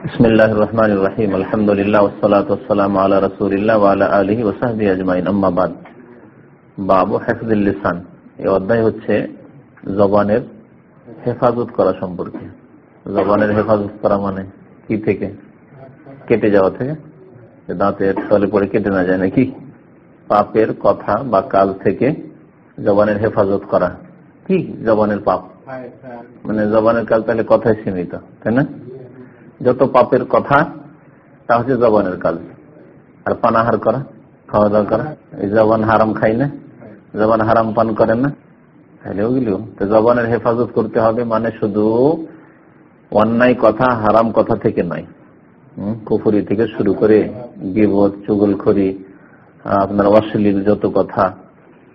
بسم الله الرحمن الرحيم الحمد لله والصلاة والسلام على رسول الله وعلى آله وصحبه أجمعين أما بعد বাবু হেফজুল লিসান এই অধ্যায় হচ্ছে জবানের হেফাজত করা সম্পর্কে জবানের হেফাজত করা মানে কি থেকে কেটে যাওয়া থেকে যে দাঁতের তলে পড়ে কেটে না যায় নাকি পাপের কথা বা কাজ থেকে জবানের হেফাজত করা কি জবানের পাপ মানে জবানের কাজ তাহলে কথায় সীমিত তাই না যত পাপের কথা, তা হচ্ছে জবানের কাজ। আর পানাহার করা, খাওয়া দাওয়া করা, এই জবান হারাম খাই না, জবান হারাম পান করে না তাহলে ওগুলো তো জবানের হেফাজত করতে হবে মানে শুধু অন্যায় কথা, হারাম কথা থেকে নয়। কুফুরি থেকে শুরু করে বিপদ চুগলখড়ি, আপনার অশ্লীল যত কথা,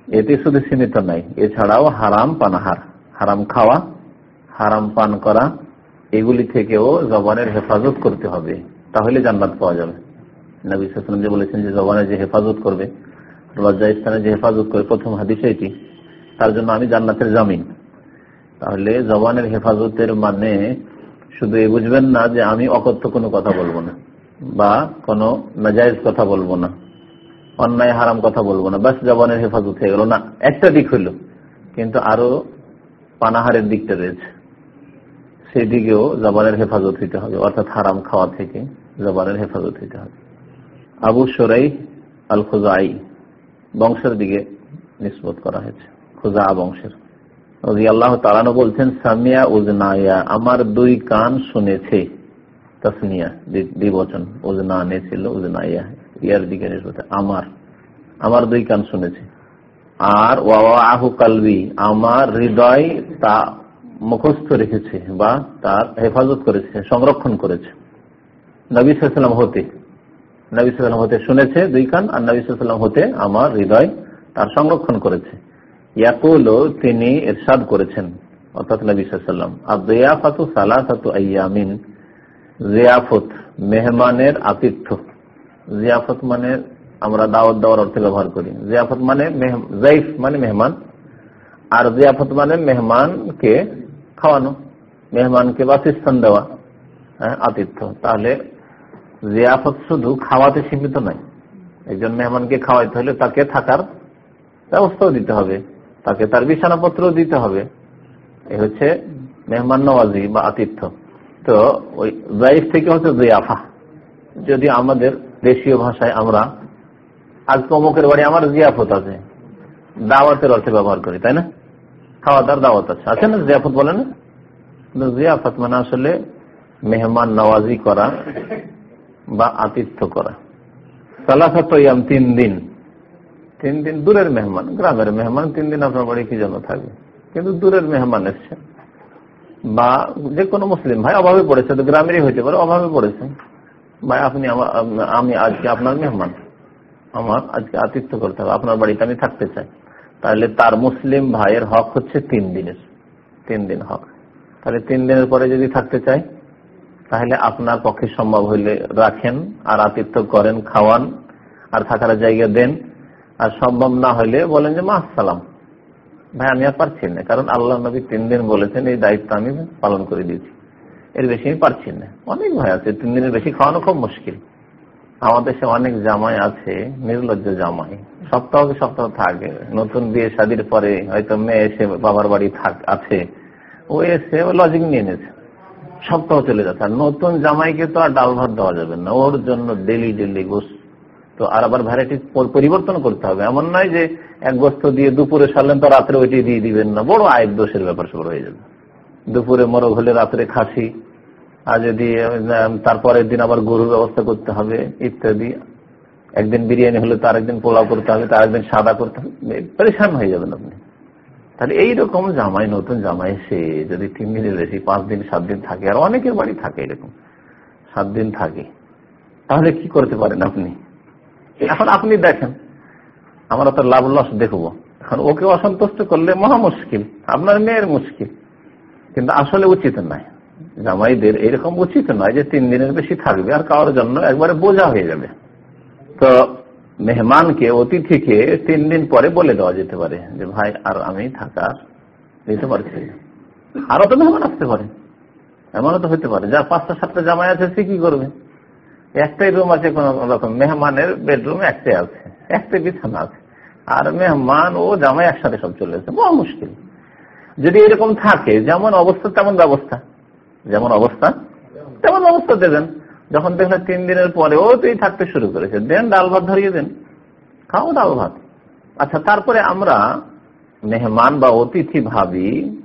এতে শুধু সীমিত নাই এছাড়াও হারাম পানাহার হারাম খাওয়া, হারাম পান করা এগুলি থেকেও জবানের হেফাজত করতে হবে, তাহলে জান্নাত পাওয়া যাবে। নবী সালাম যে বলেছেন যে জবানের যে হেফাজত করবে লজ্জা যে হেফাজত করে, প্রথম হাদিস এটি, তার জন্য আমি জান্নাতের জামিন। তাহলে জবানের হেফাজতের মানে শুধু এ বুঝবেন না যে আমি অকথ্য কোনো কথা বলব না, বা কোনো নাজাইজ কথা বলব না, অন্যায় হারাম কথা বলব না, বাস জবানের হেফাজত হয়ে গেল। না, একটা দিক হইল, কিন্তু আরও পানাহারের দিকটা রয়েছে। সেই দিকেও জবানের হেফাজত হইতে হবে, অর্থাৎ হারাম খাওয়া থেকে জবানের হেফাজত হইতে হবে। আবু সরাই আল খুজাই বংশের দিকে নিষ্পত করা হয়েছে খোজা বংশের। আল্লাহ তালানো বলছেন, সামিয়া উজনায়া আমার দুই কান শুনেছে, তসনিয়া দ্বিবচন উজনানে ছিল উজনাইয়া, ইয়ার দিকে নিষ্পত আমার আমার দুই কান শুনেছে। আর আহু কালবি, আমার হৃদয় তা মুখস্থ রেখেছে বা তার হেফাজত করেছে, সংরক্ষণ করেছে। নবী হতে, নবী সাল্লাম হতে শুনেছে দুই কান, আর নবী সাল্লাম হতে আমার হৃদয় তার সংরক্ষণ করেছে। ইয়াকুল, তিনি এরশাদ করেছেন, অর্থাৎ নবী আর জিয়াফাতু সালাসাতু আইয়ামিন, জিয়াফত মেহমানের আতিথ্য। জিয়াফত মানে আমরা দাওয়াত দেওয়ার অর্থে ব্যবহার করি। জিয়াফত মানে জাইফ মানে মেহমান, আর জিয়াফত মানে মেহমানকে খাওয়ানো, মেহমানকে বাসস্থান দেওয়া হ্যাঁ আতিথ্য। তাহলে জিয়াফত শুধু খাওয়াতে সীমিত নয়। একজন মেহমানকে খাওয়াইতে হলে তাকে থাকার ব্যবস্থাও দিতে হবে, তাকে তার বিছানাপত্র দিতে হবে। এ হচ্ছে মেহমান নওয়াজি বা আতিথ্য। তো ওই জাইফ থেকে হচ্ছে জিয়াফা। যদি আমাদের দেশীয় ভাষায় আমরা, আজকে অমুকের বাড়ি আমার জিয়াফত আছে, দাওয়াতের অর্থে ব্যবহার করি, তাই না? খাওয়া দাওয়ার দাওয়াত আছে। আছে না জিয়াফত বলে না? জিয়াফত মানে আসলে মেহমান নওয়াজি করা বা আতিথ্য করা। সালাসাতয়াম তিন দিন। তিন দিন দূরের মেহমান, গ্রামের মেহমান, তিন দিন আপনার বাড়ি কি জন্য থাকবে কিন্তু দূরের মেহমান এসছে। বা যে কোনো মুসলিম, ভাই অভাবে পড়েছে তো গ্রামেরই হইতে পারে, অভাবে পড়েছে। ভাই আপনি আমি আজকে আপনার মেহমান। আমার আজকে আতিথ্য করতে হবে, আপনার বাড়িতে আমি থাকতে চাই। তাহলে তার মুসলিম ভাইয়ের হক হচ্ছে তিন দিনের, তিন দিন হক। তাহলে তিন দিনের পরে যদি থাকতে চাই তাহলে আপনার পক্ষে সম্ভব হইলে রাখেন, আর আতিথ্য করেন, খাওয়ান, আর থাকার জায়গা দেন। আর সম্ভব না হইলে বলেন যে, মা, আসসালাম। ভাই, আমি আর পারছি না, কারণ আল্লাহ নবী তিন দিন বলেছেন, এই দায়িত্ব আমি পালন করে দিয়েছি। এর বেশি আমি পারছি না। অনেক ভয় আছে, তিন দিনের বেশি খাওয়ানো খুব মুশকিল। আমাদের দেশে অনেক জামাই আছে, নির্লজ্জ জামাই। সপ্তাহ সপ্তাহ থাকে। নতুন বিয়ে শাদির পরে হয়তো মেয়ে এসে বাবার বাড়ি থাক আছে। ও এসে ও লজিক নিয়ে নিয়েছে। সপ্তাহ চলে যাচ্ছে। আর নতুন জামাইকে তো আর ডাল ভাত দেওয়া যাবে না। ওর জন্য ডেলি ডেলি গোস তো আর আবার ভ্যারাইটি পরিবর্তন করতে হবে। এমন নয় যে এক বস্ত দিয়ে দুপুরে সারলেন তো রাত্রে ওইটি দিয়ে দিবেন না। বড় আয়ের দোষের ব্যাপার সব হয়ে যাবে। দুপুরে মরগ হলে রাত্রে খাসি। আর যদি তারপরের দিন আবার গরুর ব্যবস্থা করতে হবে, ইত্যাদি। একদিন বিরিয়ানি হলে তার একদিন পোলাও করতে হবে তার একদিন সাদা করতে হবে পরেশান হয়ে যাবেন আপনি। তাহলে এইরকম জামাই, নতুন জামাই সে যদি তিন দিনের বেশি, পাঁচ দিন, সাত দিন থাকে, আর অনেকের বাড়ি থাকে এরকম, সাত দিন থাকে, তাহলে কি করতে পারেন আপনি? এখন আপনি দেখেন, আমরা তো লাভ লস দেখব। এখন ওকে অসন্তুষ্ট করলে মহা মুশকিল, আপনার মেয়ের মুশকিল, কিন্তু আসলে উচিত নয়। জামাইদের এরকম উচিত নয় যে তিন দিনের বেশি থাকবে আর কারোর জন্য একবারে বোঝা হয়ে যাবে। তো মেহমানকে, অতিথিকে তিন দিন পরে বলে দেওয়া যেতে পারে যে, ভাই, আর আমি থাকা দিতে পারছি আরও তো মেহমান আসতে পারে। এমনও তো হতে পারে। যার পাঁচটা, সাতটা জামাই আছে, সে কি করবে? একটাই রুম আছে কোন রকম, মেহমানের বেডরুম একটাই আছে, একটাই বিছানা আছে। আর মেহমান ও জামাই একসাথে সব চলে এসে বড় মুশকিল। যদি এরকম থাকে, যেমন অবস্থা, তেমন ব্যবস্থা। যেমন অবস্থা, তেমন ব্যবস্থা দেবেন যখন দেখলেন তিন দিনের পরে, ও তুই থাকতে শুরু করেছে, দেন ডাল ভাত ধরিয়ে দেন। খাও ডাল ভাত। আচ্ছা তারপরে আমরা মেহমান বা অতিথি ভাবি,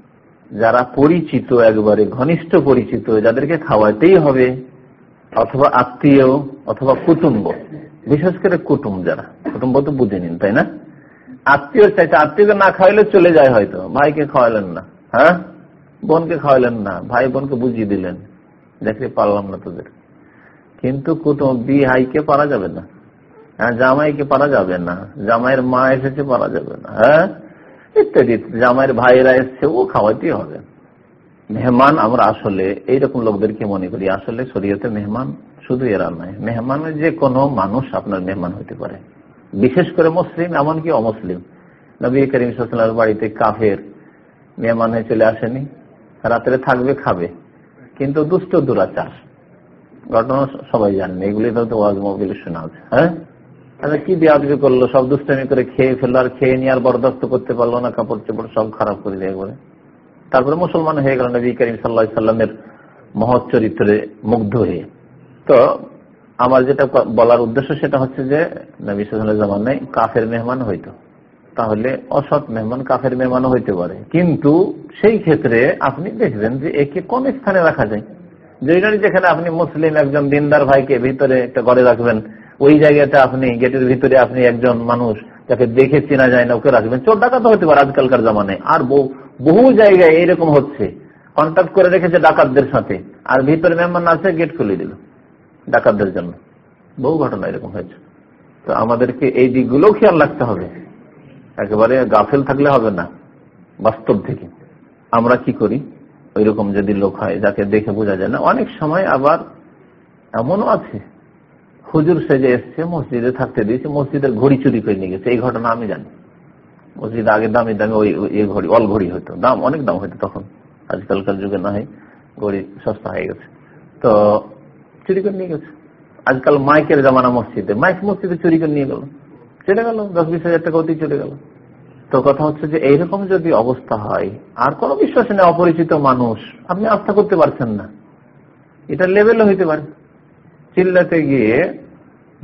যারা পরিচিত, একবারে ঘনিষ্ঠ পরিচিত, যাদেরকে খাওয়াতেই হবে, অথবা আত্মীয়, অথবা কুটুম্ব। বিশেষ করে কুটুম যারা, কুটুম্ব তো বুঝে নিন তাই না? আত্মীয় চাইতে আত্মীয়কে না খাওয়াইলে চলে যায় হয়তো, ভাইকে খাওয়ালেন না হ্যাঁ? বোনকে খাওয়ালেন না, ভাই বোনকে বুঝিয়ে দিলেন, দেখে পারলাম না তোদের। কিন্তু কুটুম বিহাইকে পারা যাবে না। হ্যাঁ জামাইকে পারা যাবে না। জামাইয়ের মা এসেছে, পারা যাবে না। হ্যাঁ? ইত্যাদি। জামাইয়ের ভাইয়েরা এসছে, ও খাওয়াতেই হবে। মেহমান, আমরা আসলে, এইরকম লোকদেরকে মনে করি, আসলে শরীয়তে মেহমান শুধু এরা নয়। মেহমান যে কোনো মানুষ আপনার মেহমান হতে পারে। বিশেষ করে মুসলিম, এমনকি অমুসলিম। নবী করিম সাল্লামের বাড়িতে কাফের মেহমান হয়ে চলে আসেনি। রাত্রে থাকবে, খাবে। কিন্তু দুষ্ট দুরাচার। ঘটনা সবাই জানেন এগুলি তো ওয়াজ মোবিল শোনা আছে। হ্যাঁ? কি বিয়াদি করল? সব দুষ্টামি করে খেয়ে ফেলল, আর খেয়ে নিয়ে আর বরদাস্ত করতে পারল না, কাপড় চোপড় সব খারাপ করে দেয় একবারে তারপরে মুসলমান হয়ে গেল নবী করিম সাল্লা সাল্লামের মহৎ চরিত্রে মুগ্ধ হয়ে। তো আমার যেটা বলার উদ্দেশ্য সেটা হচ্ছে যে, নবী সাল্লাহ জামানায় কাফের মেহমান হইতো। তাহলে অসৎ মেহমান, কাফের মেহমানও হইতে পারে। কিন্তু সেই ক্ষেত্রে আপনি দেখবেন যে একে কোন স্থানে রাখা যায়? যেখানে যেখানে আপনি মুসলিম একজন দিনদার ভাইকে ভিতরে একটা ঘরে রাখবেন, ওই জায়গাটা আপনি, গেটের ভিতরে আপনি একজন মানুষ যাকে দেখে চেনা যায় না, ওকে রাখবেন। চোর ডাকাত হতে পারে আজকালকার জামানে আর বহু জায়গায় এইরকম হচ্ছে। কন্ট্যাক্ট করে রেখেছে ডাকাতদের সাথে। আর ভিতরে মেহমান আছে গেট খুলে দিল ডাকাতদের জন্য। বহু ঘটনা এরকম হয়েছে। তো আমাদেরকে এই দিকগুলো খেয়াল রাখতে হবে। একেবারে গাফেল থাকলে হবে না, বাস্তব থেকে। আমরা কি করি? ওই রকম যদি লোক হয়, যাকে দেখে বোঝা যায় না, অনেক সময় আবার এমনও আছে। হুজুর সেজে এসছে, মসজিদে থাকতে দিয়েছে, মসজিদের ঘড়ি চুরি করে নিয়ে গেছে। এই ঘটনা আমি জানি। মসজিদ আগে দামি দামি ওই এই ঘড়ি অল ঘড়ি হতো। দাম, অনেক দাম হইতো তখন। আজকালকার যুগে না হয় ঘড়ি সস্তা হয়ে গেছে। তো চুরি করে নিয়ে গেছে। আজকাল মাইকের জামানা মসজিদে। মাইক মসজিদে চুরি করে নিয়ে গেল। চলে গেল, দশ বিশ হাজার টাকা অতি চলে গেল। তো কথা হচ্ছে যে, এইরকম যদি অবস্থা হয়, আর কোনো বিশ্বাস নেই, অপরিচিত মানুষ, আপনি আস্থা করতে পারছেন না। এটা লেভেলও হইতে পারে। চিল্লাতে গিয়ে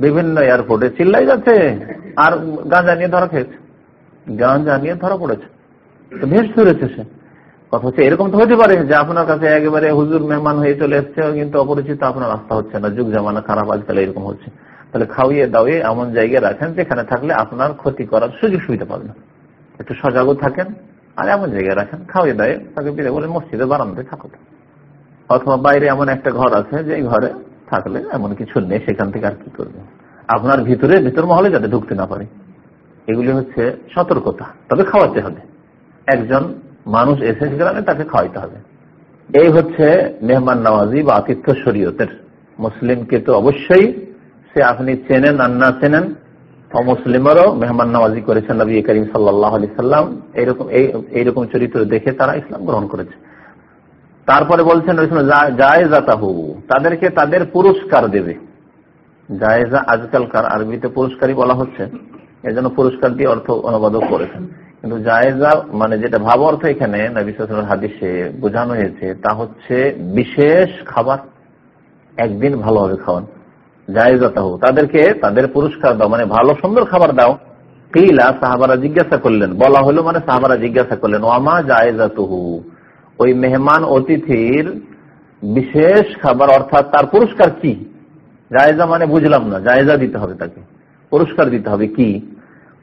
বিভিন্ন এয়ারপোর্টে চিল্লাই যাচ্ছে, আর গাঁজা নিয়ে ধরা খেয়েছে। গাঁজা নিয়ে ধরা পড়েছে। তো ভেস ধরেছে সে। কথা হচ্ছে, এরকম তো হতে পারে যে, আপনার কাছে একেবারে হুজুর মেহমান হয়ে চলে এসছে, কিন্তু অপরিচিত আপনার আস্থা হচ্ছে না। যুগ জামানা খারাপ আজকাল এরকম হচ্ছে। তাহলে খাওয়িয়ে দাওয়ে এমন জায়গায় রাখেন যেখানে থাকলে আপনার ক্ষতি করার সুযোগ সুবিধা পাবেন। একটু সজাগও থাকেন আর এমন জায়গায় রাখেন, খাওয়িয়ে দাওয়ে তাকে বিদায় বলে মসজিদে, বারান্দায় থাকো অথবা বাইরে এমন একটা ঘর আছে যে ঘরে থাকলে এমন কিছু নেই, সেখান থেকে আর কি করবে? আপনার ভিতরে, ভিতর মহলে যাতে ঢুকতে না পারে। এগুলি হচ্ছে সতর্কতা, তবে খাওয়াতে হবে। একজন মানুষ এসেছে গ্রামে, তাকে খাওয়াইতে হবে। এই হচ্ছে মেহমান নওয়াজি বা আতিথ্য শরীয়তের। মুসলিমকে তো অবশ্যই সে আপনি চেনেন আর না চেনেন, অমুসলিমেরও মেহমান নওয়াজি করেছেন নবী করিম সাল্লাহ আলি সাল্লাম। এইরকম এইরকম চরিত্র দেখে তারা ইসলাম গ্রহণ করেছে। তারপরে বলছেন জায়েজাতাহু তাদেরকে তাদের পুরস্কার দেবে। জায়েজা আজকালকার আরবিতে পুরস্কারই বলা হচ্ছে। এজন্য পুরস্কার দিয়ে অর্থ অনুবাদক করেছেন। কিন্তু জায়েজা মানে যেটা ভাব অর্থ এখানে, নবী হাদিসে বোঝানো হয়েছে, তা হচ্ছে বিশেষ খাবার। একদিন ভালোভাবে খাওয়ান। জায়েজাতাহু তাদেরকে তাদের পুরস্কার দাও মানে ভালো, সুন্দর খাবার দাও। কিলা সাহাবারা জিজ্ঞাসা করলেন, বলা হলো মানে সাহাবারা জিজ্ঞাসা করলেন, ওয়ামা জায়েজাতুহু? ওই মেহমান অতিথির বিশেষ খাবার, অর্থাৎ তার পুরস্কার কি? জায়জা মানে বুঝলাম না, জায়জা দিতে হবে তাকে। পুরস্কার দিতে হবে কি?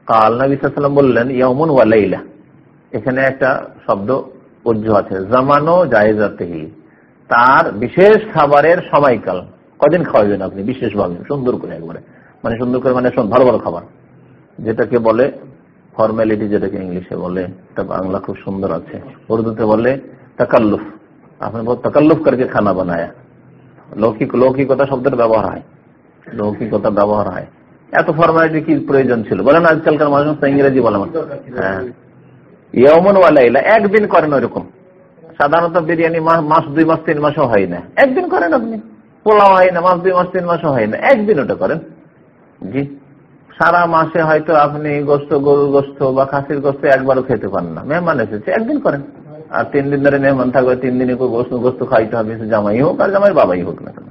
কাল নবীলাম বললেন ইয়মন ওয়ালাইলা এখানে একটা শব্দ উজ্জ আছে, জামানো জায়েজাতেহি। তার বিশেষ খাবারের সময়কাল। কদিন খাওয়াবেন আপনি, বিশেষ বিশেষভাবে সুন্দর করে একবারে। মানে সুন্দর করে মানে ভালো ভালো খাবার। যেটাকে বলে ফর্মালিটি যেটাকে ইংলিশে বলে তা বাংলা খুব সুন্দর আছে। উর্দুতে বলে তাকাল্লুফ। আপনি বল, তকাল্লুফ করকে খানা বানায়। লৌকিক, লৌকিকতা শব্দের ব্যবহার হয়। লৌকিকতা ব্যবহার হয়। এত ফর্মালিটি কি প্রয়োজন ছিল? বলেন আজকালকার মানুষ ইংরেজি বলে হ্যাঁ। ইয়মন ওয়ালাইলা একদিন করেন ওইরকম। সাধারণত বিরিয়ানি মাস, দুই মাস, তিন মাসও হয় না। একদিন করেন আপনি। পোলাও হয় না মাস দুই মাস তিন মাসও হয় না। একদিন ওটা করেন। জি। সারা মাসে হয়তো আপনি গোস্ত গরুর গোস্ত বা খাসির গোস্ত একবারও খেতে পান না। মেহমান এসেছে একদিন করেন। আর তিন দিন ধরে মেহমান থাকবে তিন দিনে গোস্ত গোস্ত খাইতে হবে জামাই হোক আর জামাই বাবাই হোক না কেন।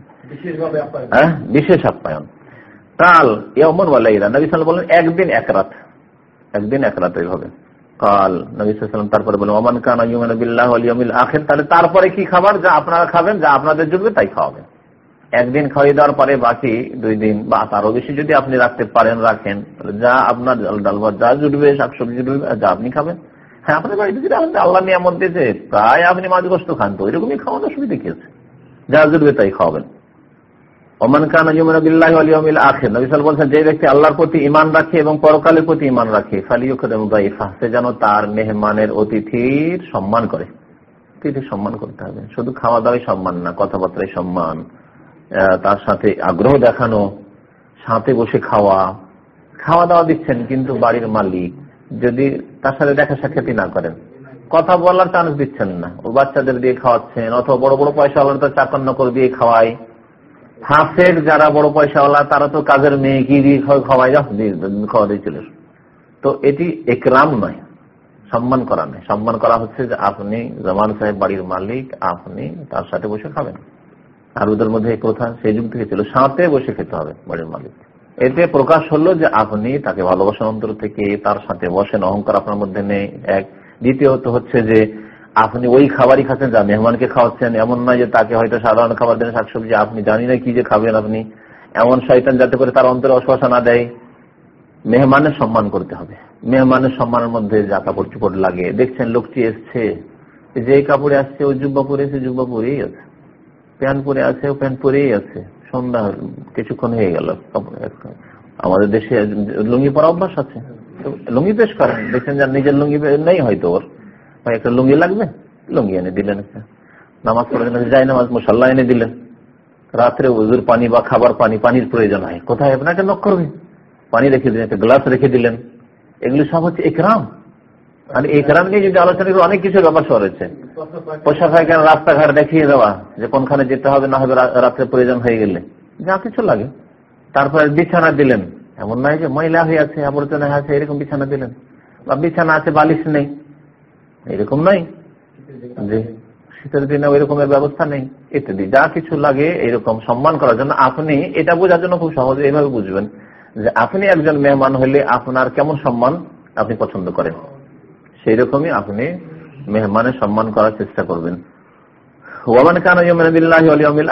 হ্যাঁ বিশেষ আপ্যায়ন। কাল ইয়মন ওয়ালাইরা নবী সাল বলেন একদিন এক রাত। একদিন এক রাত এইভাবে কাল নবী সাল্লাম তারপরে বলেন ওমান কান বিল্লাহ আলিয়মিল আখের তাহলে তারপরে কি খাবার? যা আপনারা খাবেন যা আপনাদের জুটবে তাই খাওয়াবেন। একদিন খাওয়াই দেওয়ার পরে বাকি দুই দিন বা তারও বেশি যদি আপনি রাখতে পারেন, রাখেন যা আপনার ডাল ভাত যা জুটবে, শাকসবজি জুটবে, যা আপনি খাবেন। হ্যাঁ আপনার বাড়িতে যদি আল্লাহ নিয়ামত দিয়েছে, প্রায় আপনি মাছ গোস্ত খান, তো ওইরকমই খাওয়ান অসুবিধা কি আছে? যা জুটবে তাই খাওয়াবেন। ওমান বলছেন, যে ব্যক্তি আল্লাহর প্রতি ইমান রাখে এবং পরকালের প্রতি ইমান রাখে সে যেন তার মেহমানের অতিথির সম্মান করে। অতিথির সম্মান করতে হবে। শুধু খাওয়া দাওয়াই সম্মান না কথাবার্তায় সম্মান। তার সাথে আগ্রহ দেখানো, সাথে বসে খাওয়া খাওয়া দাওয়া দিচ্ছেন কিন্তু বাড়ির মালিক, যদি তার সাথে দেখা সাক্ষাৎ না করেন। কথা বলার চান্স দিচ্ছেন না। ও বাচ্চাদের দিয়ে খাওয়াচ্ছেন, অথবা বড় বড় পয়সা তো চাকর নকর দিয়ে খাওয়ায়। হাফের যারা বড় পয়সাওয়ালা, তারা তো কাজের মেয়ে কি দিয়ে খাওয়াই খাওয়া দিয়েছিল তো এটি একরাম নয়, সম্মান করা নয়। সম্মান করা হচ্ছে যে আপনি জমান সাহেব বাড়ির মালিক, আপনি তার সাথে বসে খাবেন। আর ওদের মধ্যে প্রথা সেই যুগ থেকে ছিল সাথে বসে খেতে হবে বাড়ির মালিক। এতে প্রকাশ হলো যে আপনি তাকে ভালোবাসার অন্তর থেকে তার সাথে বসেন, অহংকার আপনার মধ্যে নেই। এক, দ্বিতীয়ত হচ্ছে যে আপনি ওই খাবারই খাচ্ছেন যা মেহমানকে খাওয়াচ্ছেন। এমন নয় যে তাকে হয়তো সাধারণ খাবার দেন, শাকসবজি, আপনি জানি না কি যে খাবেন আপনি। এমন শয়তান যাতে করে তার অন্তরে অশ্বাসা না দেয়। মেহমানের সম্মান করতে হবে। মেহমানের সম্মানের মধ্যে যা কাপড় চুপড় লাগে। দেখছেন লোকটি এসছে। যে কাপড়ে আসছে, ওই জুব্বা এসে জুব্বা আছে। প্যান্ট পরে আছে, ও প্যান্ট পরেই আছে। সন্ধ্যা কিছুক্ষণ হয়ে গেল। আমাদের দেশে লুঙ্গি পরা অভ্যাস আছে। লুঙ্গি পেশ করেন দেখছেন যার নিজের লুঙ্গি নেই হয়তো ওর। ভাই, একটা লুঙ্গি লাগবে? লুঙ্গি এনে দিলেন নামাজ পড়ে যাই নামাজ, মশাল্লা এনে দিলেন। রাত্রে উজুর পানি বা খাবার, পানি, পানির প্রয়োজন হয়। কোথায়? আপনাকে নক করবে। পানি রেখে দিলেন, একটা গ্লাস রেখে দিলেন। এগুলি সব হচ্ছে একরাম। আর একরাম নিয়ে যদি আলোচনা অনেক কিছু ব্যাপার রয়েছে পোশাক কেন রাস্তাঘাট দেখিয়ে দেওয়া, যে কোনখানে যেতে হবে, না হবে রাত্রে প্রয়োজন হয়ে গেলে। যা কিছু লাগে। তারপরে বিছানা দিলেন। এমন নয় যে মহিলা হয়ে আছে, আবর্জনা হয়ে আছে, এরকম বিছানা দিলেন। বা বিছানা আছে, বালিশ নেই। এরকম নয়। যে শীতের দিনে ওই রকমের ব্যবস্থা নেই। ইত্যাদি। যা কিছু লাগে, এরকম সম্মান করার জন্য আপনি এটা বোঝার জন্য খুব সহজে এইভাবে বুঝবেন যে আপনি একজন মেহমান হলে আপনার কেমন সম্মান আপনি পছন্দ করেন। সেই রকমই আপনি মেহমানের সম্মান করার চেষ্টা করবেন। ওয়ামান কান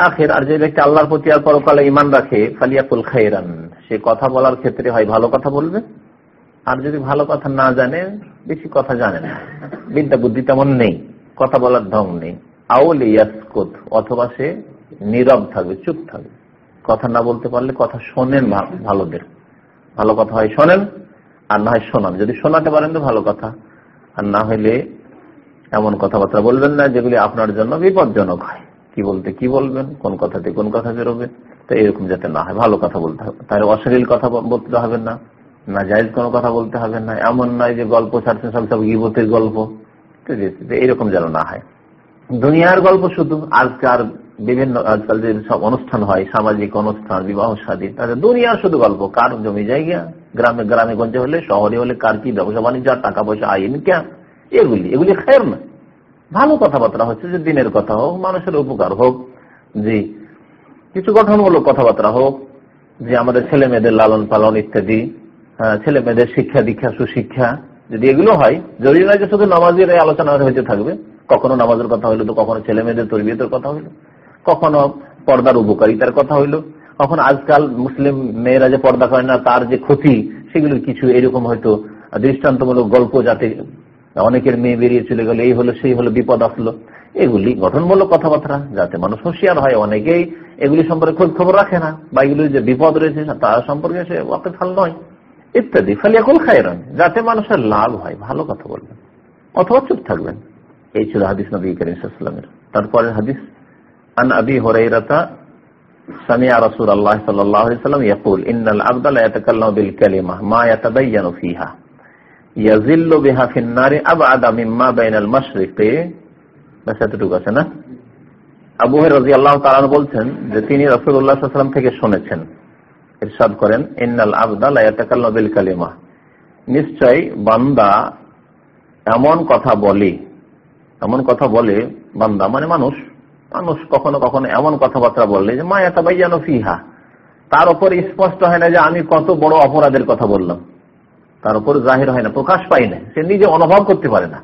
আখের, আর যে ব্যক্তি আল্লাহর প্রতি আর পরকালে ইমান রাখে, ফালিয়াকুল খাইরান সে কথা বলার ক্ষেত্রে হয় ভালো কথা বলবে, আর যদি ভালো কথা না জানে, বেশি কথা জানে না। বিদ্যা বুদ্ধি তেমন নেই, কথা বলার ঢং নেই। আউল ইয়াসকুত অথবা সে নীরব থাকবে, চুপ থাকবে। কথা না বলতে পারলে কথা শোনেন ভালোদের। ভালো কথা হয় শোনেন, আর না হয় শোনান। যদি শোনাতে পারেন তো ভালো কথা। আর না হইলে এমন কথাবার্তা বলবেন না, যেগুলি আপনার জন্য বিপজ্জনক হয়। কি বলতে কি বলবেন, কোন কথাতে কোন কথা বেরোবে, তো এরকম যাতে না হয়। ভালো কথা বলতে হবে। তাহলে অশ্লীল কথা বলতে হবে না না জায়জ কোনো কথা বলতে হবে না, এমন নয় যে গল্প ছাড়ছেন, সব সব গিবতের গল্প। এরকম যেন না হয়। দুনিয়ার গল্প শুধু আজকাল বিভিন্ন আজকাল যে সব অনুষ্ঠান হয়, সামাজিক অনুষ্ঠান, বিবাহ স্বাধীন তাদের দুনিয়ার শুধু গল্প, কার জমি জায়গা, গ্রামে গ্রামে গঞ্জে হলে, শহরে হলে কার কি ব্যবসা, বাণিজ্য টাকা পয়সা আইন কেন এগুলি এগুলি খায়ের না। ভালো কথাবার্তা হচ্ছে যে দিনের কথা হোক, মানুষের উপকার হোক জি কিছু গঠনমূলক কথাবার্তা হোক, যে আমাদের ছেলে মেয়েদের লালন পালন ইত্যাদি ছেলে মেয়েদের শিক্ষা দীক্ষা, সুশিক্ষা, যদি এগুলো হয়, জরুরি নয় যে শুধু নামাজের আলোচনা হয়েছে থাকবে, কখনো নামাজের কথা হইল তো কখনো ছেলে মেয়েদের তরবিয়তের কথা হইল। কখনো পর্দার উপকারিতার কথা হইল। কখন আজকাল মুসলিম মেয়েরা যে পর্দা করে না, তার যে ক্ষতি, সেগুলোর কিছু এরকম হয়তো দৃষ্টান্তমূলক গল্প যাতে অনেকের মেয়ে বেরিয়ে চলে গেল, এই হলো, সেই হলো, বিপদ আসলো। এগুলি গঠনমূলক কথাবার্তা, যাতে মানুষ হুঁশিয়ার হয় অনেকেই। এগুলি সম্পর্কে খোঁজ খবর রাখে না, বা এগুলি যে বিপদ রয়েছে তার সম্পর্কে সে ওকে ফাল নয়। ইত্যাদি। ফালিয়াকুল খায়রান, যাতে মানুষের লাভ হয়, ভালো কথা বলবেন, অথবা চুপ থাকবেন। এই ছিল হাদিস নবী করিমের তারপরে হাদিস। আন আবি হরাইরাতা سمع رسول الله صلى الله عليه وسلم يقول إن العبد لا يتكلم بالكلمة ما يتبين فيها يزل بها في النار أبعد مما بين المشرق ব্যাস এতটুকু আছে না আবু রাজি আল্লাহ তালান বলছেন যে তিনি রসুল্লাহাম থেকে শুনেছেন ইরশাদ করেন ইন্নাল আবদাল কালিমা নিশ্চয় বান্দা এমন কথা বলে এমন কথা বলে বান্দা মানে মানুষ মানুষ কখনো কখনো এমন কথাবার্তা বললে যে, মা এত বাইজানো ফিহা। তার উপর স্পষ্ট হয় না যে, আমি কত বড় অপরাধের কথা বললাম। তার উপর জাহির হয় না, প্রকাশ পাই না। সে নিজে অনুভব করতে পারে না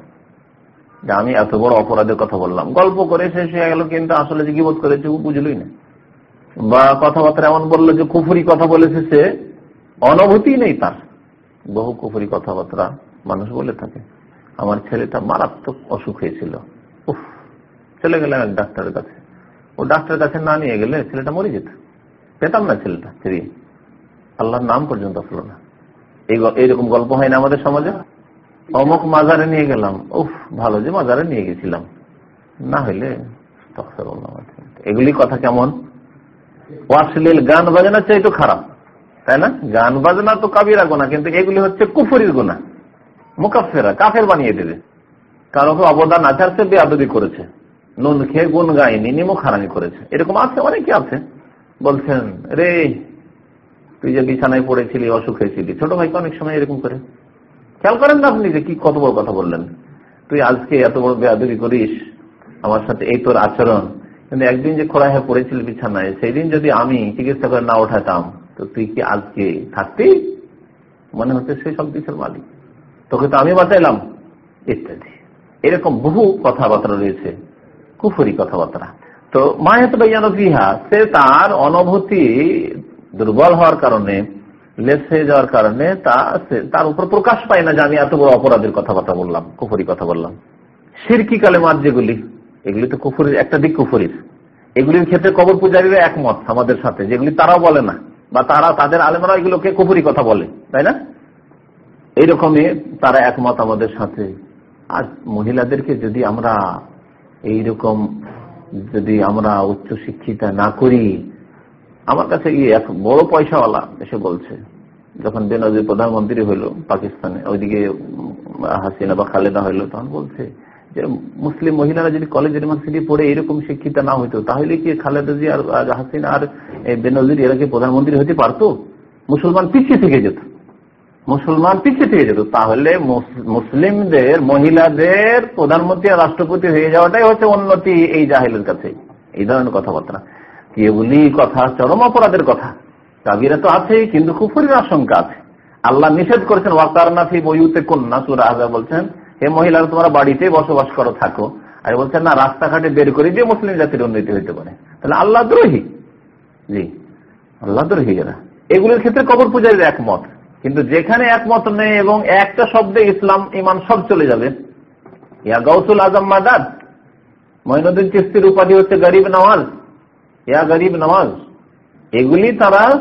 যে, আমি এত বড় অপরাধের কথা বললাম। গল্প করে শেষ হয়ে গেল, কিন্তু আসলে যে বোধ করেছে বুঝলই না। বা কথাবার্তা এমন বলল যে, কুফুরি কথা বলেছে সে, অনুভূতি নেই তার। বহু কুফুরি কথাবার্তা মানুষ বলে থাকে। আমার ছেলেটা মারাত্মক অসুখ হয়েছিল। উফ! চলে গেলাম এক ডাক্তারের কাছে। ও ডাক্তারের কাছে না নিয়ে গেলে ছেলেটা মরে যেত। পেতাম না ছেলেটা, ফিরিয়ে। আল্লাহর নাম পর্যন্ত আসলো না। এইরকম গল্প হয় না আমাদের সমাজে? অমুক মাজারে নিয়ে গেলাম, উফ, ভালো যে মাজারে নিয়ে গেছিলাম। না হইলে এগুলি কথা কেমন? ওয়াসলিল গান বাজনা চাইতো খারাপ, তাই না? গান বাজনা তো কাবিরা গোনা কিন্তু এগুলি হচ্ছে কুফুরির গোনা মুকাফেরা কাফের বানিয়ে দেবে। কারও অবদান আছে আর সে বেআবি করেছে। নুন খেয়ে গুন গায়নি নিমুখ হারানি করেছে। এরকম আছে, অনেকে আছে। বলছেন, রে, তুই যে বিছানায় পড়েছিলি, অসুখ হয়েছিলি। ছোট ভাইকে অনেক সময় এরকম করে। খেয়াল করেন না আপনি যে কি কত বড় কথা বললেন। তুই আজকে এত বড় বেআবি করিস, আমার সাথে এই তোর আচরণ। কিন্তু একদিন যে খোলা হয়ে পড়েছিল বিছানায় সেই দিন যদি আমি চিকিৎসা করে না ওঠাতাম, তো তুই কি আজকে থাকতি? মনে হচ্ছে সে সব কিছুর মালিক। তোকে তো আমি বাঁচাইলাম। ইত্যাদি। এরকম বহু কথাবার্তা রয়েছে। কুফুরি কথাবার্তা। তো মায়াত বিহা সে তার অনুভূতি দুর্বল হওয়ার কারণে, লেস হয়ে যাওয়ার কারণে তা তার উপর প্রকাশ পায় না যে আমি এত বড় অপরাধের কথাবার্তা বললাম, কুফুরি কথা বললাম। সিরকি কালেমাত যেগুলি, এগুলি তো কুফুরির, একটা দিক কুফুরির। এগুলির ক্ষেত্রে কবর পূজারীরা একমত আমাদের সাথে, যেগুলি তারাও বলে না, বা তারা, তাদের আলেমরা এগুলোকে কুফুরি কথা বলে, তাই না? এইরকমই তারা একমত আমাদের সাথে। আর মহিলাদেরকে যদি আমরা এইরকম যদি আমরা উচ্চ শিক্ষিতা না করি, আমার কাছে গিয়ে এক বড় পয়সাওয়ালা এসে বলছে, যখন বেনজির প্রধানমন্ত্রী হইল পাকিস্তানে, ওইদিকে হাসিনা বা খালেদা হইল, তখন বলছে যে মুসলিম মহিলারা যদি কলেজ ইউনিভার্সিটি পড়ে এরকম শিক্ষিতা না হইতো, তাহলে কি খালেদা জি আর হাসিনা আর বেনজির এরা কি প্রধানমন্ত্রী হতে পারতো? মুসলমান পিছিয়ে থেকে যেত। মুসলমান পিছিয়ে থেকে যেত, তাহলে মুসলিমদের, মহিলাদের প্রধানমন্ত্রী রাষ্ট্রপতি হয়ে যাওয়াটাই হচ্ছে উন্নতি এই জাহেলের কাছে। এই ধরনের কথাবার্তা। এগুলি কথা চরম অপরাধের কথা। কাবিরা তো আছেই, কিন্তু কুফুরির আশঙ্কা আছে। আল্লাহ নিষেধ করেছেন ওয়াকার নাফি বইতে কন্যা সুরা আজা বলছেন, হে মহিলারা, তোমরা বাড়িতে বসবাস করো, থাকো। আর বলছেন, না, রাস্তাঘাটে বের করে দিয়ে মুসলিম জাতির উন্নতি হইতে পারে। তাহলে আল্লাহ দ্রোহী। জি, আল্লাহ দ্রোহী এরা। এগুলির ক্ষেত্রে কবর পূজারীর একমত। কিন্তু যেখানে একমত নেই এবং একটা শব্দে ইসলাম ইমান সব চলে যাবে। ইয়া গৌসুল আজম মাদাদ মহিনুদ্দিন চিস্তির উপাধি হচ্ছে গরিব নওয়াজ ইয়া গরিব নওয়াজ এগুলি তারা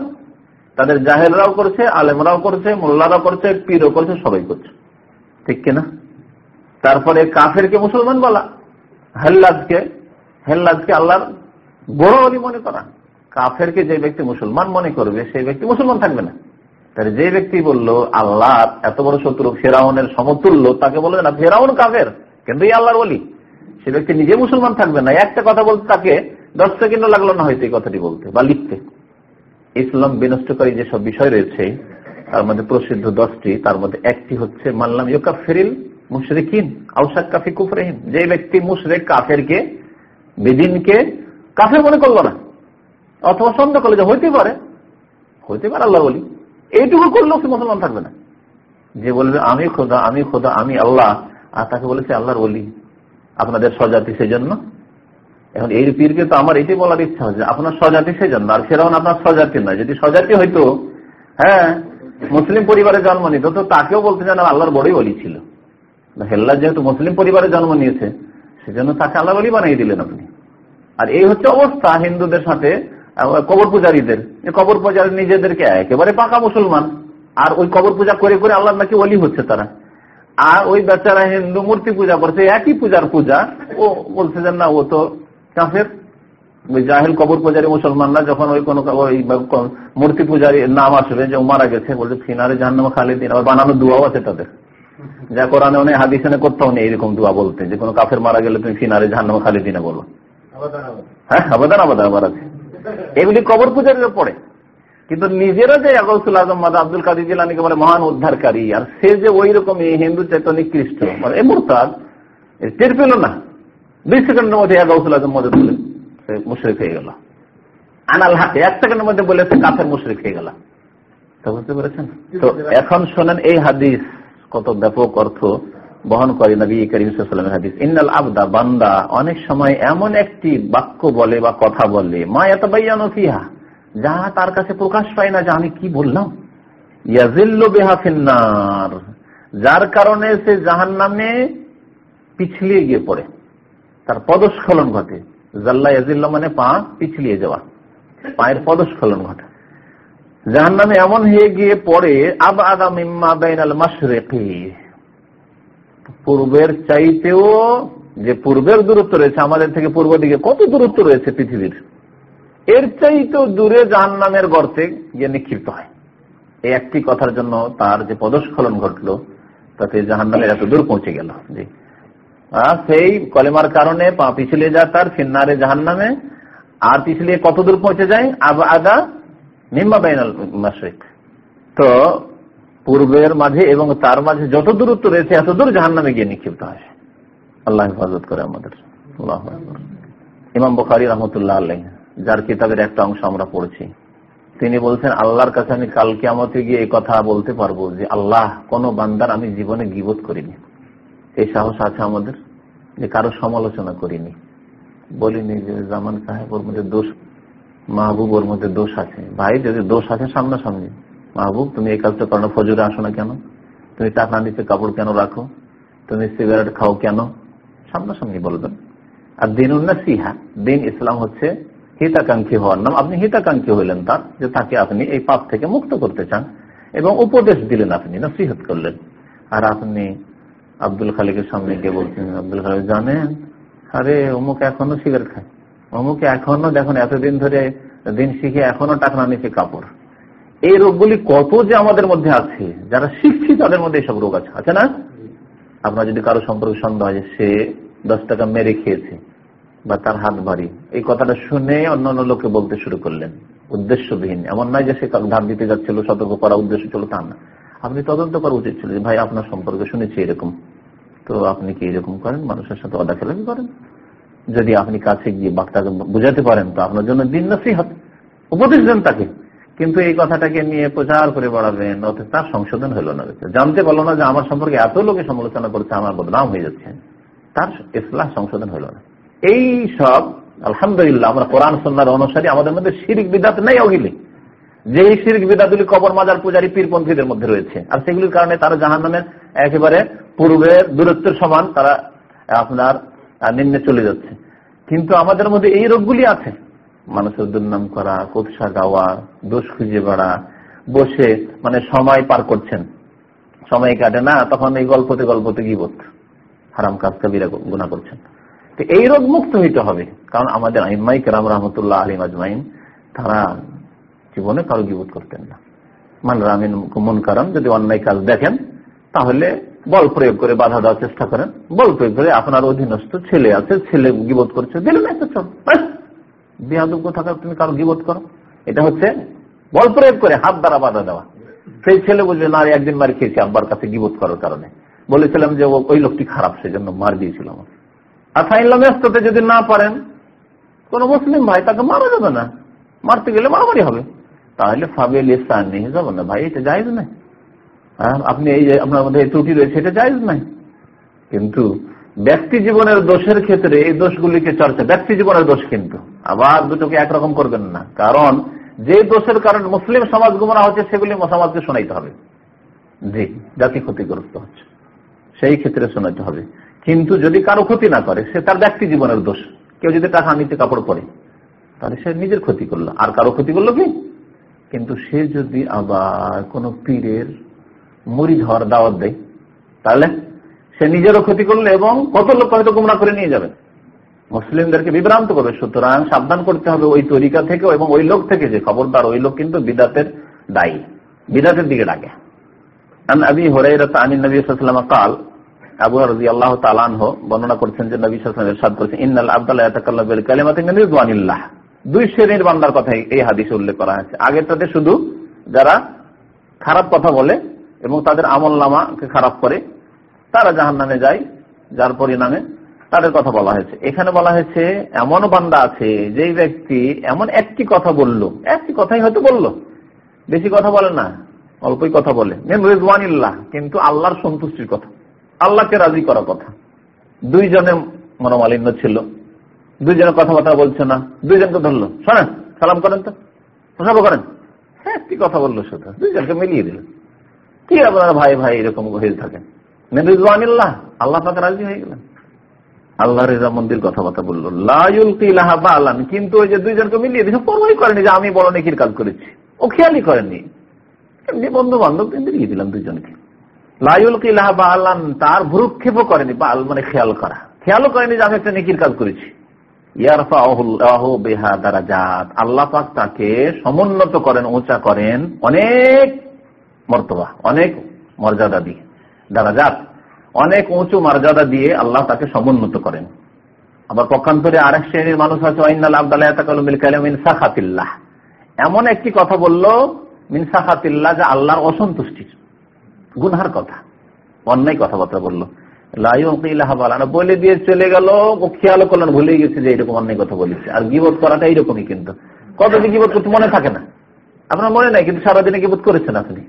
তাদের জাহেররাও করছে, আলেমরাও করছে, মোল্লারাও করছে, পীরও করছে, সবাই করছে। ঠিক কিনা? তারপরে কাফেরকে মুসলমান বলা হেল্লাদকে হেল্লাদকে আল্লাহর বড় অলি মনে করা। কাফেরকে যে ব্যক্তি মুসলমান মনে করবে, সেই ব্যক্তি মুসলমান থাকবে না। তাহলে যে ব্যক্তি বলল, আল্লাহ এত বড় শত্রু ফেরাউনের সমতুল্য, তাকে বলবে, না, ফেরাউন কাফের, কিন্তু এই আল্লাহর বলি সে ব্যক্তি নিজে মুসলমান থাকবে না। একটা কথা বলতে তাকে দশ সেকেন্ড লাগল না হয়তো এই কথাটি বলতে, বা লিখতে। ইসলাম বিনষ্টকারী যেসব বিষয় রয়েছে, তার মধ্যে প্রসিদ্ধ দশটি, তার মধ্যে একটি হচ্ছে মানলাম ইউকা ফেরিল মুশরিকিন আউসাক কাফি কুফরেহিন যে ব্যক্তি মুশরেক, কাফেরকে, বেদিনকে কাফের মনে করল না, অথবা সন্দেহ করলে যে হইতে পারে হইতে পারে আল্লাহ বলি এইটুকু করলেও সে মুসলমান থাকবে না। যে বলবে, আমি খোদা আমি খোদা, আমি আল্লাহ। আর তাকে বলেছে, আল্লাহর বলি আপনাদের সজাতি সেই জন্য এখন এই পীরকে তো আমার এটি বলার ইচ্ছা হচ্ছে, আপনার সজাতি সেই জন্য আর ফেরাউন আপনার সজাতি নয়। যদি সজাতি হইতো হ্যাঁ মুসলিম পরিবারে জন্ম নিত, তো তাকেও বলতে চান আল্লাহর বড়ই বলি ছিল। হেল্লা যেহেতু মুসলিম পরিবারে জন্ম নিয়েছে, সেজন্য তাকে আল্লাহ বলি বানিয়ে দিলেন আপনি। আর এই হচ্ছে অবস্থা হিন্দুদের সাথে কবর পূজারীদের। কবর পূজারী নিজেদেরকে একেবারে পাকা মুসলমান। আর ওই কবর পূজা করে করে আল্লাহ নাকি অলি হচ্ছে তারা। আর ওই বেচারা হিন্দু মূর্তি পূজা করছে একই পূজার পূজা। ও বলছে যে না ও তো কাফের। ওই জাহেল কবর পূজারী মুসলমানরা যখন ওই কোন মূর্তি পূজারী নাম আসবে যে মারা গেছে বলছে ফিনারে জাহান্নামা খালি দিন আবার বানানো দুয়াও আছে তাদের। যা কোরআনে অনেক হাদিসে করতেও নেই এরকম দোয়া বলতে। যে কোনো কাফের মারা গেলে তুমি ফিনারে জাহান্ন খালি দিনে বলো হ্যাঁ আবাদান আবাদান আবার আছে। এগুলি কবর পূজার পড়ে। কিন্তু নিজেরা যে আগসুল আজম মাদা আব্দুল কাদির জিলানিকে বলে মহান উদ্ধারকারী আর সে যে ওই রকম হিন্দু চেতনিক খ্রিস্ট মানে এ মোরতাদ টের পেল না। দুই সেকেন্ডের মধ্যে আগসুল আজম মদত বলে সে মুশরিক হয়ে গেল। আনাল হাতে এক সেকেন্ডের মধ্যে বলে সে কাফের মুশরিক হয়ে গেল। তো বুঝতে পেরেছেন? তো এখন শোনেন এই হাদিস কত ব্যাপক অর্থ। বহন করে নবী করিম সাল্লামের হাদিস। ইন্নাল আবদা বান্দা, অনেক সময় এমন একটি বাক্য বলে বা কথা বলে, মা এত বাইয়ানো যা তার কাছে প্রকাশ পায় না, যে আমি কি বললাম? যার কারণে সে জাহান নামে পিছলিয়ে গিয়ে পড়ে। তার পদস্খলন ঘটে। জাল্লা ইয়াজিল্ল মানে পা পিছলিয়ে যাওয়া। পায়ের পদস্খলন ঘটে। জাহান নামে এমন হয়ে গিয়ে পড়ে আব আদা মিম্মা বেনাল মাসরেকি পূর্বের চাইতেও যে পূর্বের দূরত্ব রয়েছে, আমাদের থেকে পূর্ব দিকে কত দূরত্ব রয়েছে পৃথিবীর? এর চাইতেও দূরে জাহান নামের গর্তে গিয়ে নিক্ষিপ্ত হয়। এই একটি কথার জন্য তার যে পদস্খলন ঘটলো, তাতে জাহান নামের এত দূর পৌঁছে গেল জি সেই কলেমার কারণে পা পিছলে যায় তার ফিন্নারে জাহান নামে আর পিছলিয়ে কত দূর পৌঁছে যায়? আদা নিম্বা বাইনাল মাসিক তো পূর্বের মাঝে এবং তার মাঝে যত দূরত্ব রয়েছে, এত দূর জাহান নামে গিয়ে নিক্ষিপ্ত হয়। আল্লাহ হেফাজত করে আমাদের। ইমাম বখারি রহমতুল্লাহ আল্লাহ যার কিতাবের একটা অংশ আমরা পড়ছি। তিনি বলছেন, আল্লাহর কাছে আমি কালকে আমাকে গিয়ে এই কথা বলতে পারব যে, আল্লাহ কোন বান্দার আমি জীবনে গিবোধ করিনি। এই সাহস আছে আমাদের যে কারও সমালোচনা করিনি। বলিনি যে, জামান সাহেব ওর মধ্যে দোষ মাহবুব ওর মধ্যে দোষ আছে। ভাই, যদি দোষ আছে সামনাসামনি মাহবুব, তুমি এই কাজটা করো ফজরে আসো না কেন? তুমি টাকা নিচে কাপড় কেন রাখো? তুমি সিগারেট খাও কেন? সামনাসামনি বলবেন আর দিন সিহা দিন ইসলাম হচ্ছে হিতাকাঙ্ক্ষী হওয়ার নাম। আপনি হিতাকাঙ্ক্ষী হইলেন তার, যে তাকে আপনি এই পাপ থেকে মুক্ত করতে চান এবং উপদেশ দিলেন আপনি না নসিহত করলেন। আর আপনি আব্দুল খালিকের সামনে গিয়ে বলছেন, আব্দুল খালিক, জানেন? আরে, অমুক এখনও সিগারেট খায়। অমুক এখনও, দেখুন, এতদিন ধরে দিন শিখে এখনও টাকা নিচে কাপড়। এই রোগগুলি কত যে আমাদের মধ্যে আছে, যারা শিখছি তাদের মধ্যে এইসব রোগ আছে। আছে না? আপনার যদি কারও সম্পর্কে সন্দেহ হয় সে দশ টাকা মেরে খেয়েছে বা তার হাত ভারী, এই কথাটা শুনে অন্য অন্য লোকে বলতে শুরু করলেন। উদ্দেশ্যবিহীন। এমন নয় যে সে ধার দিতে যাচ্ছিল, সতর্ক করা উদ্দেশ্য ছিল তা না। আপনি তদন্ত করা উচিত ছিল যে, ভাই, আপনার সম্পর্কে শুনেছি এরকম। তো আপনি কি এরকম করেন? মানুষের সাথে অদাখেলামি করেন? যদি আপনি কাছে গিয়ে বাক্তাকে বুঝাতে পারেন, তো আপনার জন্য দিন নসিহত। উপদেশ দেন তাকে। কিন্তু এই কথাটাকে নিয়ে প্রচার করে বাড়াবেন, অথচ তার সংশোধন হলো না জানতে পারল না যে আমার সম্পর্কে এত লোকে সমালোচনা করছে, আমার বদনাম হয়ে যাচ্ছে। তার ইসলাম সংশোধন হলো না। এই সব, আলহামদুলিল্লাহ, আমরা কোরআন সন্ন্যার অনুসারী, আমাদের মধ্যে শিরিক বিদাত নেই অগিলি। যে শিরিক বিদাতুলি কবর মাজার পূজারী পীরপন্থীদের মধ্যে রয়েছে। আর সেগুলির কারণে তারা জাহান নামের একেবারে পূর্বের দূরত্বের সমান, তারা আপনার নিম্নে চলে যাচ্ছে। কিন্তু আমাদের মধ্যে এই রোগগুলি আছে। মানুষের দুর্নাম করা, কোৎসা গাওয়া, দোষ খুঁজে বেড়া, বসে মানে সময় পার করছেন। সময় কাটে না, তখন এই গল্পতে গল্পতে গিবত, হারাম কাজ কাবিরা গুণা করছেন। তো এই রোগ মুক্ত হইতে হবে, কারণ আমাদের আইমাই কেরাম রহমতুল্লাহ আলিম আজমাইন, তারা জীবনে কারও গিবোধ করতেন না। মান রামিন মন কারণ যদি অন্যায় কাজ দেখেন, তাহলে বল প্রয়োগ করে বাধা দেওয়ার চেষ্টা করেন। বল প্রয়োগ করে আপনার অধীনস্থ ছেলে আছে, ছেলে গিবোধ করছে, দিলেন একটা চল বিহাদুজ্ঞ থাকা তুমি কারও গিবোধ করো? এটা হচ্ছে বল প্রয়োগ করে হাত দ্বারা বাধা দেওয়া। সেই ছেলে বুঝবে না একদিন মার খেয়েছি, আব্বার কাছে গিবোধ করার কারণে। বলেছিলাম যে ওই লোকটি খারাপ, সেজন্য মার দিয়েছিল আমাকে। আসাইনলামে যদি না পারেন, কোন মুসলিম ভাই তাকে মারা যাবে না। মারতে গেলে মারামারি হবে। তাহলে ফাবেল ইসান নিয়ে যাব না, ভাই, এটা যাইজ নাই আপনি এই যে আপনার মধ্যে এই ত্রুটি রয়েছে, এটা যাইজ নাই কিন্তু ব্যক্তি জীবনের দোষের ক্ষেত্রে এই দোষগুলিকে চর্চা, ব্যক্তি জীবনের দোষ কিন্তু। আবার দুটোকে একরকম করবেন না। কারণ যে দোষের কারণে মুসলিম সমাজ গুমরা হচ্ছে, সেগুলি সমাজকে শোনাইতে হবে। জি, জাতি ক্ষতিগ্রস্ত হচ্ছে। সেই ক্ষেত্রে শোনাইতে হবে। কিন্তু যদি কারও ক্ষতি না করে, সে তার ব্যক্তি জীবনের দোষ। কেউ যদি টাকা নিতে কাপড় পরে, তাহলে সে নিজের ক্ষতি করল। আর কারও ক্ষতি করল কি? কিন্তু সে যদি আবার কোনো পীরের মুড়ি ধর দাওয়াত দেয়, তাহলে সে নিজেরও ক্ষতি করলে এবং কত লোক হয়তো গুমরা করে নিয়ে যাবে। মুসলিমদেরকে বিভ্রান্ত করবে। সুতরাং সাবধান করতে হবে ওই তরিকা থেকে এবং ওই লোক থেকে যে খবরদার, ওই লোক কিন্তু বিদাতের দায়ী, বিদাতের দিকে ডাকে। আমি হরাইরাত আনি নবী কাল, আবু আল্লাহ বর্ণনা করছেন যে দুই শ্রেণির বান্দার এই উল্লেখ করা শুধু যারা খারাপ কথা বলে এবং তাদের আমল খারাপ করে তারা জাহান নামে যায়, যার পরিণামে তাদের কথা বলা হয়েছে। এখানে বলা হয়েছে, এমন বান্দা আছে, যেই ব্যক্তি এমন একটি কথা বলল, একটি কথাই হয়তো বলল। বেশি কথা বলে না, অল্পই কথা বলে। রেজওয়ানিল্লাহ, কিন্তু আল্লাহর সন্তুষ্টির কথা। আল্লাহকে রাজি করার কথা। দুইজনে মনোমালিন্য ছিল। দুইজনে কথাবার্তা বলছে না। দুইজনকে ধরলো। শোনেন, সালাম করেন তো। প্রসাব করেন। হ্যাঁ একটি কথা বলল সেটা। দুইজনকে মিলিয়ে দিল। কি আপনার ভাই ভাই এরকম হয়ে থাকেন? রিজওয়ানিল্লাহ আল্লাহ পাকে রাজি হয়ে গেলেন। আল্লাহ রেজা মন্দির কথাবার্তা বলল লাহাবালান কিন্তু ওই যে দুইজনকে মিলিয়ে দিয়েছে পরমাই করেনি যে আমি বড় নেকির কাজ করেছি। ও খেয়ালই করেনি এমনি বন্ধু বান্ধব দিয়ে দিলাম দুইজনকে। লাইউল কিলাহাবা আল্লাহ তার ভ্রুক্ষেপও করেনি বা মানে খেয়াল করা। খেয়ালও করেনি যে আমি একটা নেকির কাজ করেছি। আল্লাহ পাক তাকে সমুন্নত করেন, উঁচা করেন, অনেক মর্তবা, অনেক মর্যাদা দিয়ে। দারাজাত অনেক উঁচু মর্যাদা দিয়ে আল্লাহ তাকে সমুন্নত করেন। আবার পক্ষান্তরে আরেক শ্রেণির মানুষ আছে সাখাতিল্লাহ। এমন একটি কথা বলল, মিন সাখাতিল্লাহ, যে আল্লাহর অসন্তুষ্টির গুনহার কথা। অন্যায় কথাবার্তা বলল বলে দিয়ে চলে গেল, ও খেয়াল করলেন ভুলে গেছে যে এরকম অন্যায় কথা বলেছে। আর গিবোধ করাটা এইরকমই কিন্তু। কতদিন গিবোধ করতে মনে থাকে না? আপনার মনে নাই, কিন্তু সারাদিনে গিবোধ করেছেন আপনি?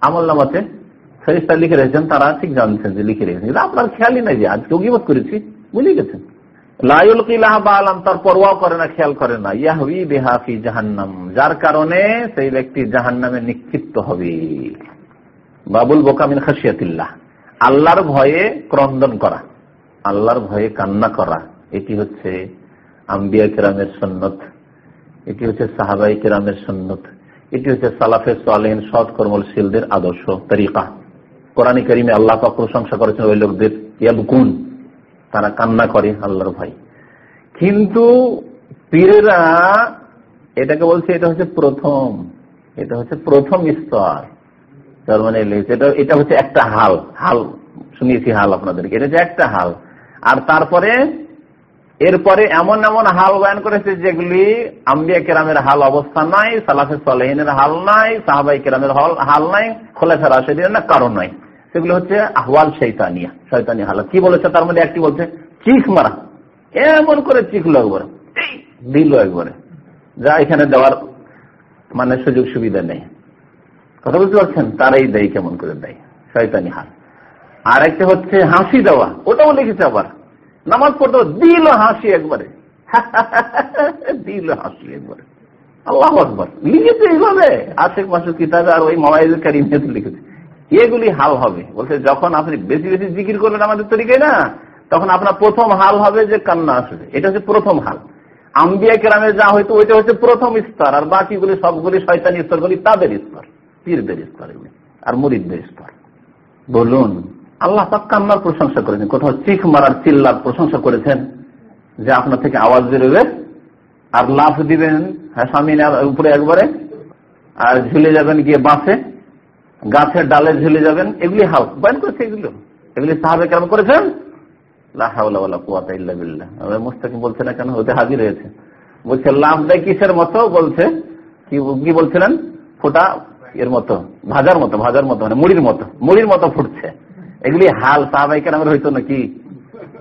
আমল নামাতে ফেরিস্তা লিখে রেখেছেন, তারা ঠিক জানছেন যে লিখে রেখেছেন। আপনার খেয়ালই নাই যে আজকেও গিবোধ করেছি? ভুলে গেছেন। আল্লাহর ভয়ে ক্রন্দন করা, আল্লাহর ভয়ে কান্না করা, এটি হচ্ছে আম্বিয়া কেরামের সন্ন্যত এটি হচ্ছে সাহাবাই কেরামের সন্ন্যত এটি হচ্ছে সালাফে সালেন সৎ কর্মশীলদের আদর্শ, তরিকা। কোরআনী করিমে আল্লাহ পাক প্রশংসা করেছেন, ওই লোকদের, ইয়াবকুন, তারা কান্না করে আল্লাহর ভাই কিন্তু পীরেরা এটাকে বলছে, এটা হচ্ছে প্রথম, এটা হচ্ছে প্রথম স্তর। তার মানে এটা হচ্ছে একটা হাল হাল, শুনিয়েছি হাল আপনাদেরকে, এটা হচ্ছে একটা হাল। আর তারপরে, এরপরে এমন এমন হাল বয়ান করেছে যেগুলি আম্বিয়া কেরামের হাল অবস্থা নাই, সালাফে সালেহিনের হাল নাই, সাহাবাই কেরামের হাল নাই, খোলাফা সেদিন না, কারণ নাই। সেগুলো হচ্ছে আহওয়াল শৈতানিয়া শৈতানি হাল কি বলেছে? তার মধ্যে একটি বলছে, চিখ মারা। এমন করে চিখলো একবারে। দিল একবারে। যা এখানে দেওয়ার মানে সুযোগ সুবিধা নেই। কথা বুঝতে পারছেন? তারাই দেয় কেমন করে দেয়। শয়তানি হাল। আর একটা হচ্ছে হাসি দেওয়া। ওটাও লিখেছে আবার। নামাজ পড়তে দিল হাসি একবারে। দিল হাসি একবারে। আল্লাহ আকবর। লিখেছে এইভাবে। আশেক মাসের কিতাবে আর ওই মোবাইল কারিমে লিখেছে। এগুলি হাল হবে। বলছে, যখন আপনি বেশি বেশি জিকির করবেন আমাদের তরিকায় না, তখন আপনার প্রথম হাল হবে যে কান্না আসবে। এটা হচ্ছে প্রথম হাল। আম্বিয়া কেরামে যা হয়তো ওইটা হচ্ছে প্রথম স্তর, আর বাকিগুলি সবগুলি শয়তানি স্তরগুলি তাদের স্তর, পীরদের স্তর এগুলি, আর মুরিদদের স্তর। বলুন, আল্লাহ পাক কান্নার প্রশংসা করেছেন। কোথাও চিখ মারার চিল্লার প্রশংসা করেছেন যে আপনার থেকে আওয়াজ বেরোবে, আর লাভ দিবেন হ্যাঁ সামিনার উপরে একবারে, আর ঝুলে যাবেন গিয়ে বাঁচে গাছের ডালে ঝুলে যাবেন, এগুলি হাউ বয়ান করেছে এগুলো। এগুলি সাহাবে করেছেন? কেন, ওতে হাজির হয়েছে। বলছে, লাভ দেয় কিসের মতো? বলছে, কি বলছিলেন? ফোটা এর মতো, ভাজার মতো ভাজার মতো মানে মুড়ির মতো মুড়ির মতো ফুটছে। এগুলি হাল সাহাবাই কেরামের হইতো নাকি?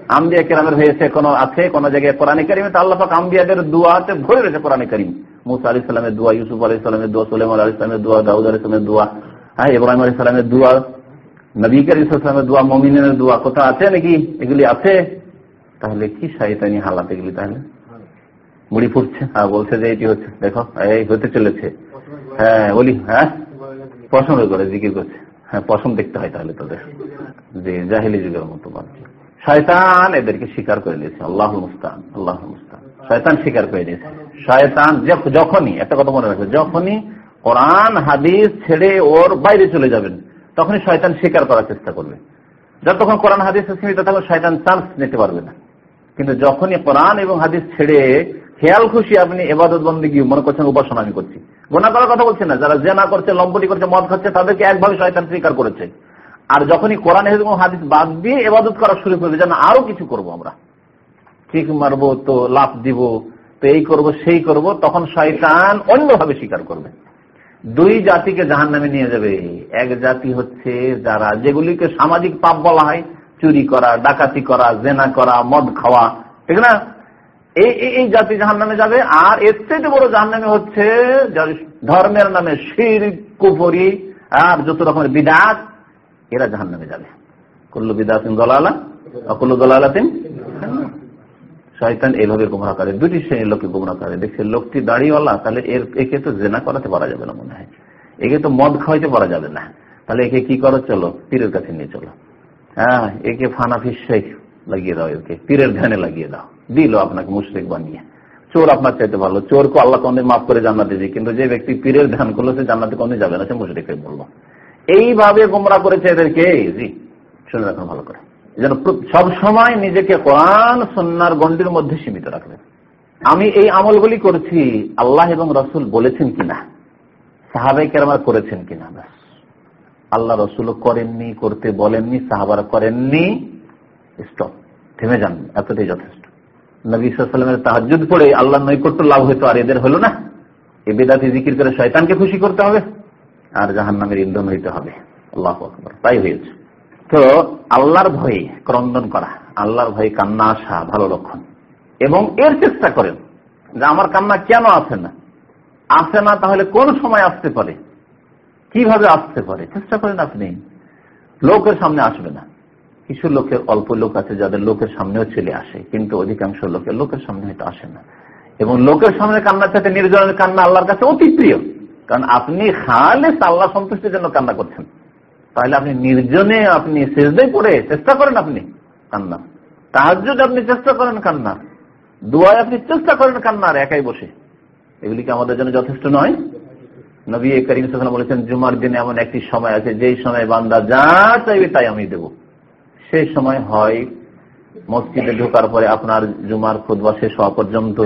আম্বিয়া কেরামের হয়েছে, কোন আছে, কোন জায়গায় কোরআন করিমে আম্বিয়াদের দোয়াতে ভরে রয়েছে কোরআন করিম। মুসা আলি সালামের দোয়া, ইউসুফ আলি সালামের দোয়া সুলেম আলি দোয়া, দাউদ আলি দোয়া হ্যাঁ ইব্রাহিম আলী সালামের দোয়া, নবী করিম ইসলামের দোয়া মমিনের দোয়া কোথাও আছে নাকি? এগুলি আছে? তাহলে কি শাহিতানি হালাত এগুলি তাহলে? মুড়ি ফুটছে। হ্যাঁ বলছে যে এটি হচ্ছে, দেখো, এই হতে চলেছে। হ্যাঁ বলি হ্যাঁ? পছন্দ করে জিকির করছে। হ্যাঁ পছন্দ দেখতে হয় তাহলে তাদের যে জাহিলি যুগের মতো বাড়ছে শয়তান এদেরকে স্বীকার করে নিয়েছে আল্লাহ মুস্তান আল্লাহ মুস্তান শয়তান স্বীকার করে নিয়েছে শয়তান যখনই, একটা কথা মনে রাখবে, যখনই কোরআন, হাদিস ছেড়ে ওর বাইরে চলে যাবেন। তখনই শয়তান স্বীকার করার চেষ্টা করবে। যতক্ষণ কোরআন, হাদিস সীমিত থাকবে, শয়তান চান্স নিতে পারবে না। কিন্তু যখনই কোরআন এবং হাদিস ছেড়ে খেয়াল খুশি আপনি এবাদত বন্দী মনে করছেন, উপাসনা আমি করছি। গোনা করার কথা বলছেন না, যারা জেনা করছে, লম্পটি করছে, মদ খাচ্ছে, তাদেরকে একভাবে শয়তান স্বীকার করেছে। আর যখনই কোরআন এবং হাদিস বাদ দিয়ে এবাদত করা শুরু করবে, যেন আরও কিছু করব আমরা। ঠিক মারবো তো লাভ দিব, তো এই করব, সেই করব, তখন শয়তান অন্যভাবে স্বীকার করবে। দুই জাতিকে জাহান নামে নিয়ে যাবে। এক জাতি হচ্ছে যারা যেগুলিকে সামাজিক পাপ বলা হয়, চুরি করা, ডাকাতি করা, জেনা করা, মদ খাওয়া, ঠিক না? এই এই জাতি জাহান নামে যাবে। আর এর থেকে বড় জাহান নামে হচ্ছে ধর্মের নামে শির কুপুরি আর যত রকমের বিদাত, এরা জাহান নামে যাবে। কুল্লু বিদাতিন দলালা, অকুল্লু দলালাতিন। শয়তান এইভাবে গুমরা করে দুটি শ্রেণির লোককে গুমরা করে। দেখছে লোকটি দাঁড়িয়েওয়ালা তাহলে এর, একে তো জেনা করাতে পারা যাবে না মনে হয়। একে তো মদ খাওয়াইতে পারা যাবে না। তাহলে একে কি করো, চলো, পীরের কাছে নিয়ে চলো। হ্যাঁ একে ফানাফি শেখ লাগিয়ে দাও, একে পীরের ধ্যানে লাগিয়ে দাও। দিল আপনাকে মুশ্রিক বানিয়ে। চোর আপনার চাইতে ভালো। চোরকে আল্লাহ কোনদিন মাফ করে জান্নাতে দিই কিন্তু যে ব্যক্তি পীরের ধ্যান করল, সে জান্নাতে কোনদিন যাবে না, সে মুশ্রিক বলল। এইভাবে গোমরা করেছে এদেরকে? জি, শুনে রাখুন ভালো করে। যেন সব সময় নিজেকে কোরআন সন্ন্যার গণ্ডির মধ্যে সীমিত রাখবে। আমি এই আমলগুলি করছি, আল্লাহ এবং রসুল বলেছেন কিনা? সাহাবাই কেরামার করেছেন কিনা? ব্যাস। আল্লাহ রসুলও করেননি, করতে বলেননি, সাহাবারা করেননি। স্টপ। থেমে যান, এতটাই যথেষ্ট। নবী সাল্লামের তাহাজুদ পড়ে আল্লাহ নৈকট্য লাভ হইতো আর এদের হলো না। এ বেদাতি জিকির করে শয়তানকে খুশি করতে হবে, আর জাহান নামের ইন্ধন হইতে হবে। আল্লাহ তাই হয়েছে। তো আল্লাহর ভয়ে ক্রন্দন করা, আল্লাহর ভয়ে কান্না আসা ভালো লক্ষণ। এবং এর চেষ্টা করেন যে আমার কান্না কেন আসে না? আসে না তাহলে কোন সময় আসতে পারে? কীভাবে আসতে পারে? চেষ্টা করেন আপনি। লোকের সামনে আসবে না। কিছু লোকের অল্প লোক আছে যাদের লোকের সামনেও চলে আসে, কিন্তু অধিকাংশ লোকের লোকের সামনে হয়তো আসে না। এবং লোকের সামনে কান্নার সাথে নির্জনের কান্না আল্লাহর কাছে অতি প্রিয়। কারণ আপনি খালে আল্লাহ সন্তুষ্টির জন্য কান্না করছেন। তাহলে আপনি নির্জনে আপনি শেষদাই পড়ে চেষ্টা করেন আপনি কান্না। তাহার আপনি চেষ্টা করেন কান্না। দুয়ায় আপনি চেষ্টা করেন কান্নার একাই বসে। এগুলি কি আমাদের জন্য যথেষ্ট নয়? নবী করিম বলেছেন, জুমার দিনে এমন একটি সময় আছে, যেই সময় বান্দা যা চাইবে তাই আমি দেব। সেই সময় হয় মসজিদে ঢোকার পরে আপনার জুমার খুদবা শেষ হওয়া পর্যন্ত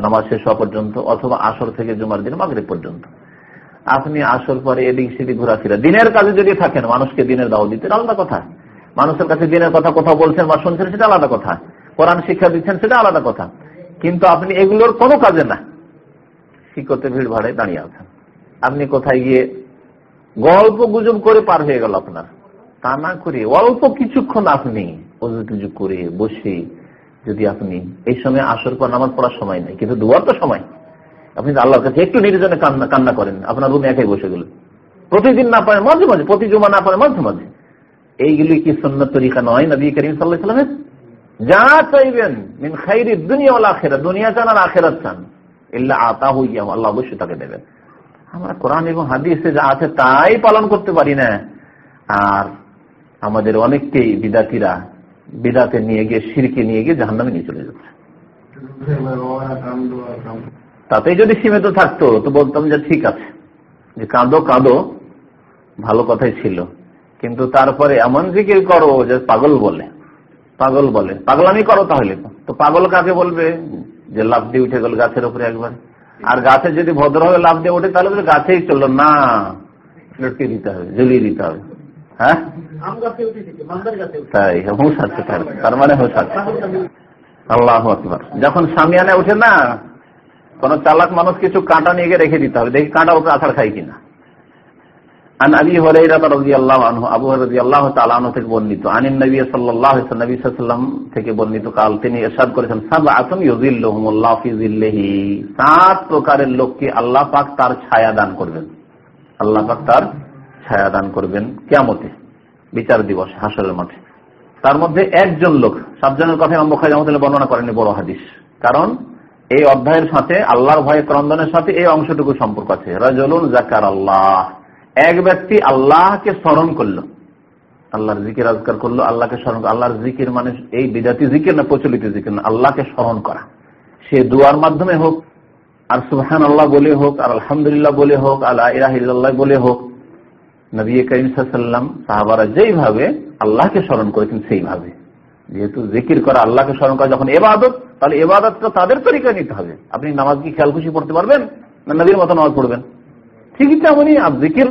নামাজ শেষ হওয়া পর্যন্ত অথবা আসর থেকে জুমার দিন মাগরে পর্যন্ত। আপনি আসর পরে এদিক সেদিক ঘোরাফেরা। দিনের কাজে যদি থাকেন, মানুষকে দিনের দাও দিতে আলাদা কথা। মানুষের কাছে দিনের কথা কথা বলছেন বা শুনছেন, সেটা আলাদা কথা। কোরআন শিক্ষা দিচ্ছেন, সেটা আলাদা কথা। কিন্তু আপনি এগুলোর কোনো কাজে না। শিক্ষতে ভিড় ভাড়ে দাঁড়িয়ে আছেন? আপনি কোথায় গিয়ে গল্প গুজব করে পার হয়ে গেল আপনার? তা না করে অল্প কিছুক্ষণ আপনি অজু করে বসে যদি আপনি এই সময় আসর পর নামাজ পড়ার সময় নেই, কিন্তু দুবার তো সময়। আপনি আল্লাহর কাছে একটু নির্জনে কান্না কান্না করেন আপনার রুমে একাই বসে গেলেন প্রতিদিন না পারেন মাঝে মাঝে প্রতি জমা না পারেন মাঝে মাঝে এইগুলি কি সন্ন্যত তরিকা নয় নবী করিম সাল্লাহ সাল্লামের যা চাইবেন মিন খাইরি দুনিয়া আখেরা দুনিয়া চান আর আখেরাত চান ইল্লা আতা হইয়া আল্লাহ অবশ্যই তাকে দেবেন আমরা কোরআন এবং হাদিসে যা আছে তাই পালন করতে পারি না আর আমাদের অনেককেই বিদাতিরা বিদাতে নিয়ে গিয়ে সিরকে নিয়ে গিয়ে জাহান্নামে নিয়ে চলে যাচ্ছে তাতে যদি সীমিত থাকতো তো বলতাম যে ঠিক আছে। যে কাঁদো কাঁদো ভালো কথাই ছিল। কিন্তু তারপরে এমন জিকির করো যে পাগল বলে। পাগল বলে। পাগলামি করো তাহলে তো। পাগল কাকে বলবে? যে লাভ দিয়ে উঠে গেল গাছের উপরে একবার। আর গাছে যদি ভদ্রভাবে লাভ দিয়ে ওঠে তাহলে বলে গাছেই চলল। না লটকে দিতে হবে জ্বলিয়ে দিতে হবে। হ্যাঁ? তাই হুঁসাচ্ছে তার মানে হুঁসাচ্ছে আল্লাহ আকবর। যখন সামিয়ানে উঠে না কোন চালাক মানুষ কিছু কাঁটা নিয়ে রেখে দিতে হবে। দেখি কাঁটা ওকে আছাড় খাই কিনা। কেমতে তার ছায়া দান করবেন। তার ছায়া দান করবেন বিচার দিবস, হাসরের মাঠে। তার মধ্যে একজন লোক, সাতজনের কথা বর্ণনা করেনি বড় হাদিস। কারণ এই অধ্যায়ের সাথে, আল্লাহর ভয়ে ক্রন্দনের সাথে এই অংশটুকু সম্পর্ক আছে। রাজলুন জাকার আল্লাহ। এক ব্যক্তি আল্লাহকে স্মরণ করল। আল্লাহর জিকির আজকার করল, আল্লাহকে স্মরণ আল্লাহর জিকির মানে এই বিজাতি জিকির না প্রচলিত জিকির না, আল্লাহকে স্মরণ করা। সে দুয়ার মাধ্যমে হোক, আর সুহান আল্লাহ বলে হোক, আর আলহামদুলিল্লাহ বলে হোক আল্লাহ ইরাহিল্লাহ বলে হোক, নবী করিম সাল্লাম সাহাবারা যেইভাবে আল্লাহকে স্মরণ করেছেন সেইভাবে। যেহেতু জিকির করা আল্লাহকে স্মরণ করা যখন এবাদত, তাহলে এবাদতটা তাদের তরিকায় নিতে হবে। আপনি নামাজ কি খেয়াল খুশি পড়তে পারবেন না নবীর মতো নামাজ পড়বেন? ঠিকই তেমনই জিকির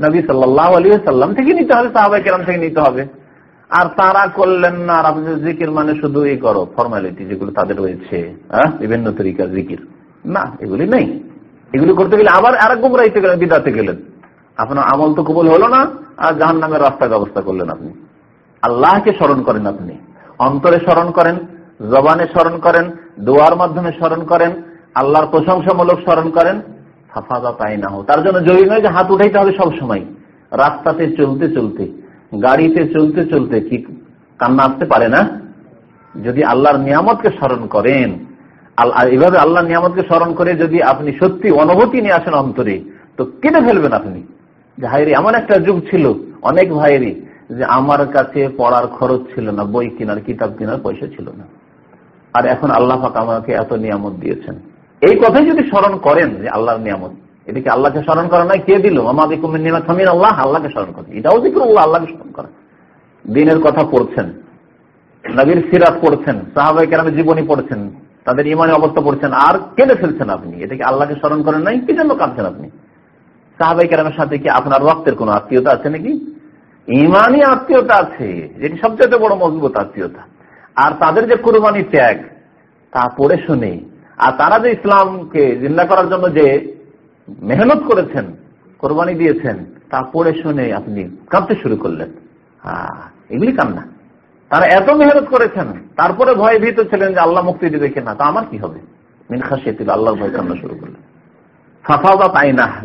নবী সাল্লাহ আলী সাল্লাম থেকে নিতে হবে সাহাবাই কেরাম থেকে নিতে হবে। আর তারা করলেন না, আর আপনি জিকির মানে শুধু এই করো, ফর্মালিটি যেগুলো তাদের রয়েছে হ্যাঁ? বিভিন্ন তরিকার জিকির। না, এগুলি নেই। এগুলি করতে গেলে আবার আর আরেক গুমরাইতে গেলেন, বিদাতে গেলেন। আপনার আমল তো কবল হলো না, আর জাহান নামের রাস্তার ব্যবস্থা করলেন আপনি। আল্লাহকে স্মরণ করেন আপনি। অন্তরে স্মরণ করেন, জবানে স্মরণ করেন, দোয়ার মাধ্যমে স্মরণ করেন, আল্লাহর প্রশংসামূলক স্মরণ করেন, ফাফাদা তাই না হোক তার জন্য জরুরি নয় যে হাত উঠাইতে হবে সবসময়। রাস্তাতে চলতে চলতে, গাড়িতে চলতে চলতে কি কান্না আসতে পারে না? যদি আল্লাহর নিয়ামতকে স্মরণ করেন এইভাবে আল্লাহ নিয়ামতকে স্মরণ করে যদি আপনি সত্যি অনুভূতি নিয়ে আসেন অন্তরে, তো কেটে ফেলবেন আপনি। যে এমন একটা যুগ ছিল, অনেক ভাইয়েরই যে আমার কাছে পড়ার খরচ ছিল না, বই কেনার, কিতাব কেনার পয়সা ছিল না। আর এখন আল্লাহ পাক আমাকে এত নিয়ামত দিয়েছেন। এই কথাই যদি স্মরণ করেন যে আল্লাহর নিয়ামত এদিকে আল্লাহকে স্মরণ করা নয় কে দিল? আমাদের আল্লাহ, আল্লাহকে স্মরণ করে। এটাও দিকে আল্লাহকে স্মরণ করা। দিনের কথা পড়ছেন, নবীর সিরাত পড়ছেন সাহাবাই কেরামে জীবনী পড়ছেন, তাদের ইমানে অবস্থা পড়ছেন, আর কেঁদে ফেলছেন আপনি। এটাকে আল্লাহকে স্মরণ করেন নাই? কি জন্য কাঁদছেন আপনি? সাহাবাই কেরামের সাথে কি আপনার রক্তের কোন আত্মীয়তা আছে নাকি? ইমানই আত্মীয়তা আছে, যেটি সবচেয়ে বড় মজবুত আত্মীয়তা। আর তাদের যে কোরবানি ত্যাগ, তা পড়ে শুনে। আর তারা যে ইসলামকে জিন্দা করার জন্য যে মেহনত করেছেন, কোরবানি দিয়েছেন, তা পড়ে শুনে আপনি কাঁদতে শুরু করলেন। এগুলি কান্না। তারা এত মেহনত করেছেন, তারপরে ভয় ভীত ছিলেন যে আল্লাহ মুক্তি দিবে কিনা, তা আমার কি হবে? মিনখা শেতিল আল্লাহ ভয় কান্না শুরু করলেন।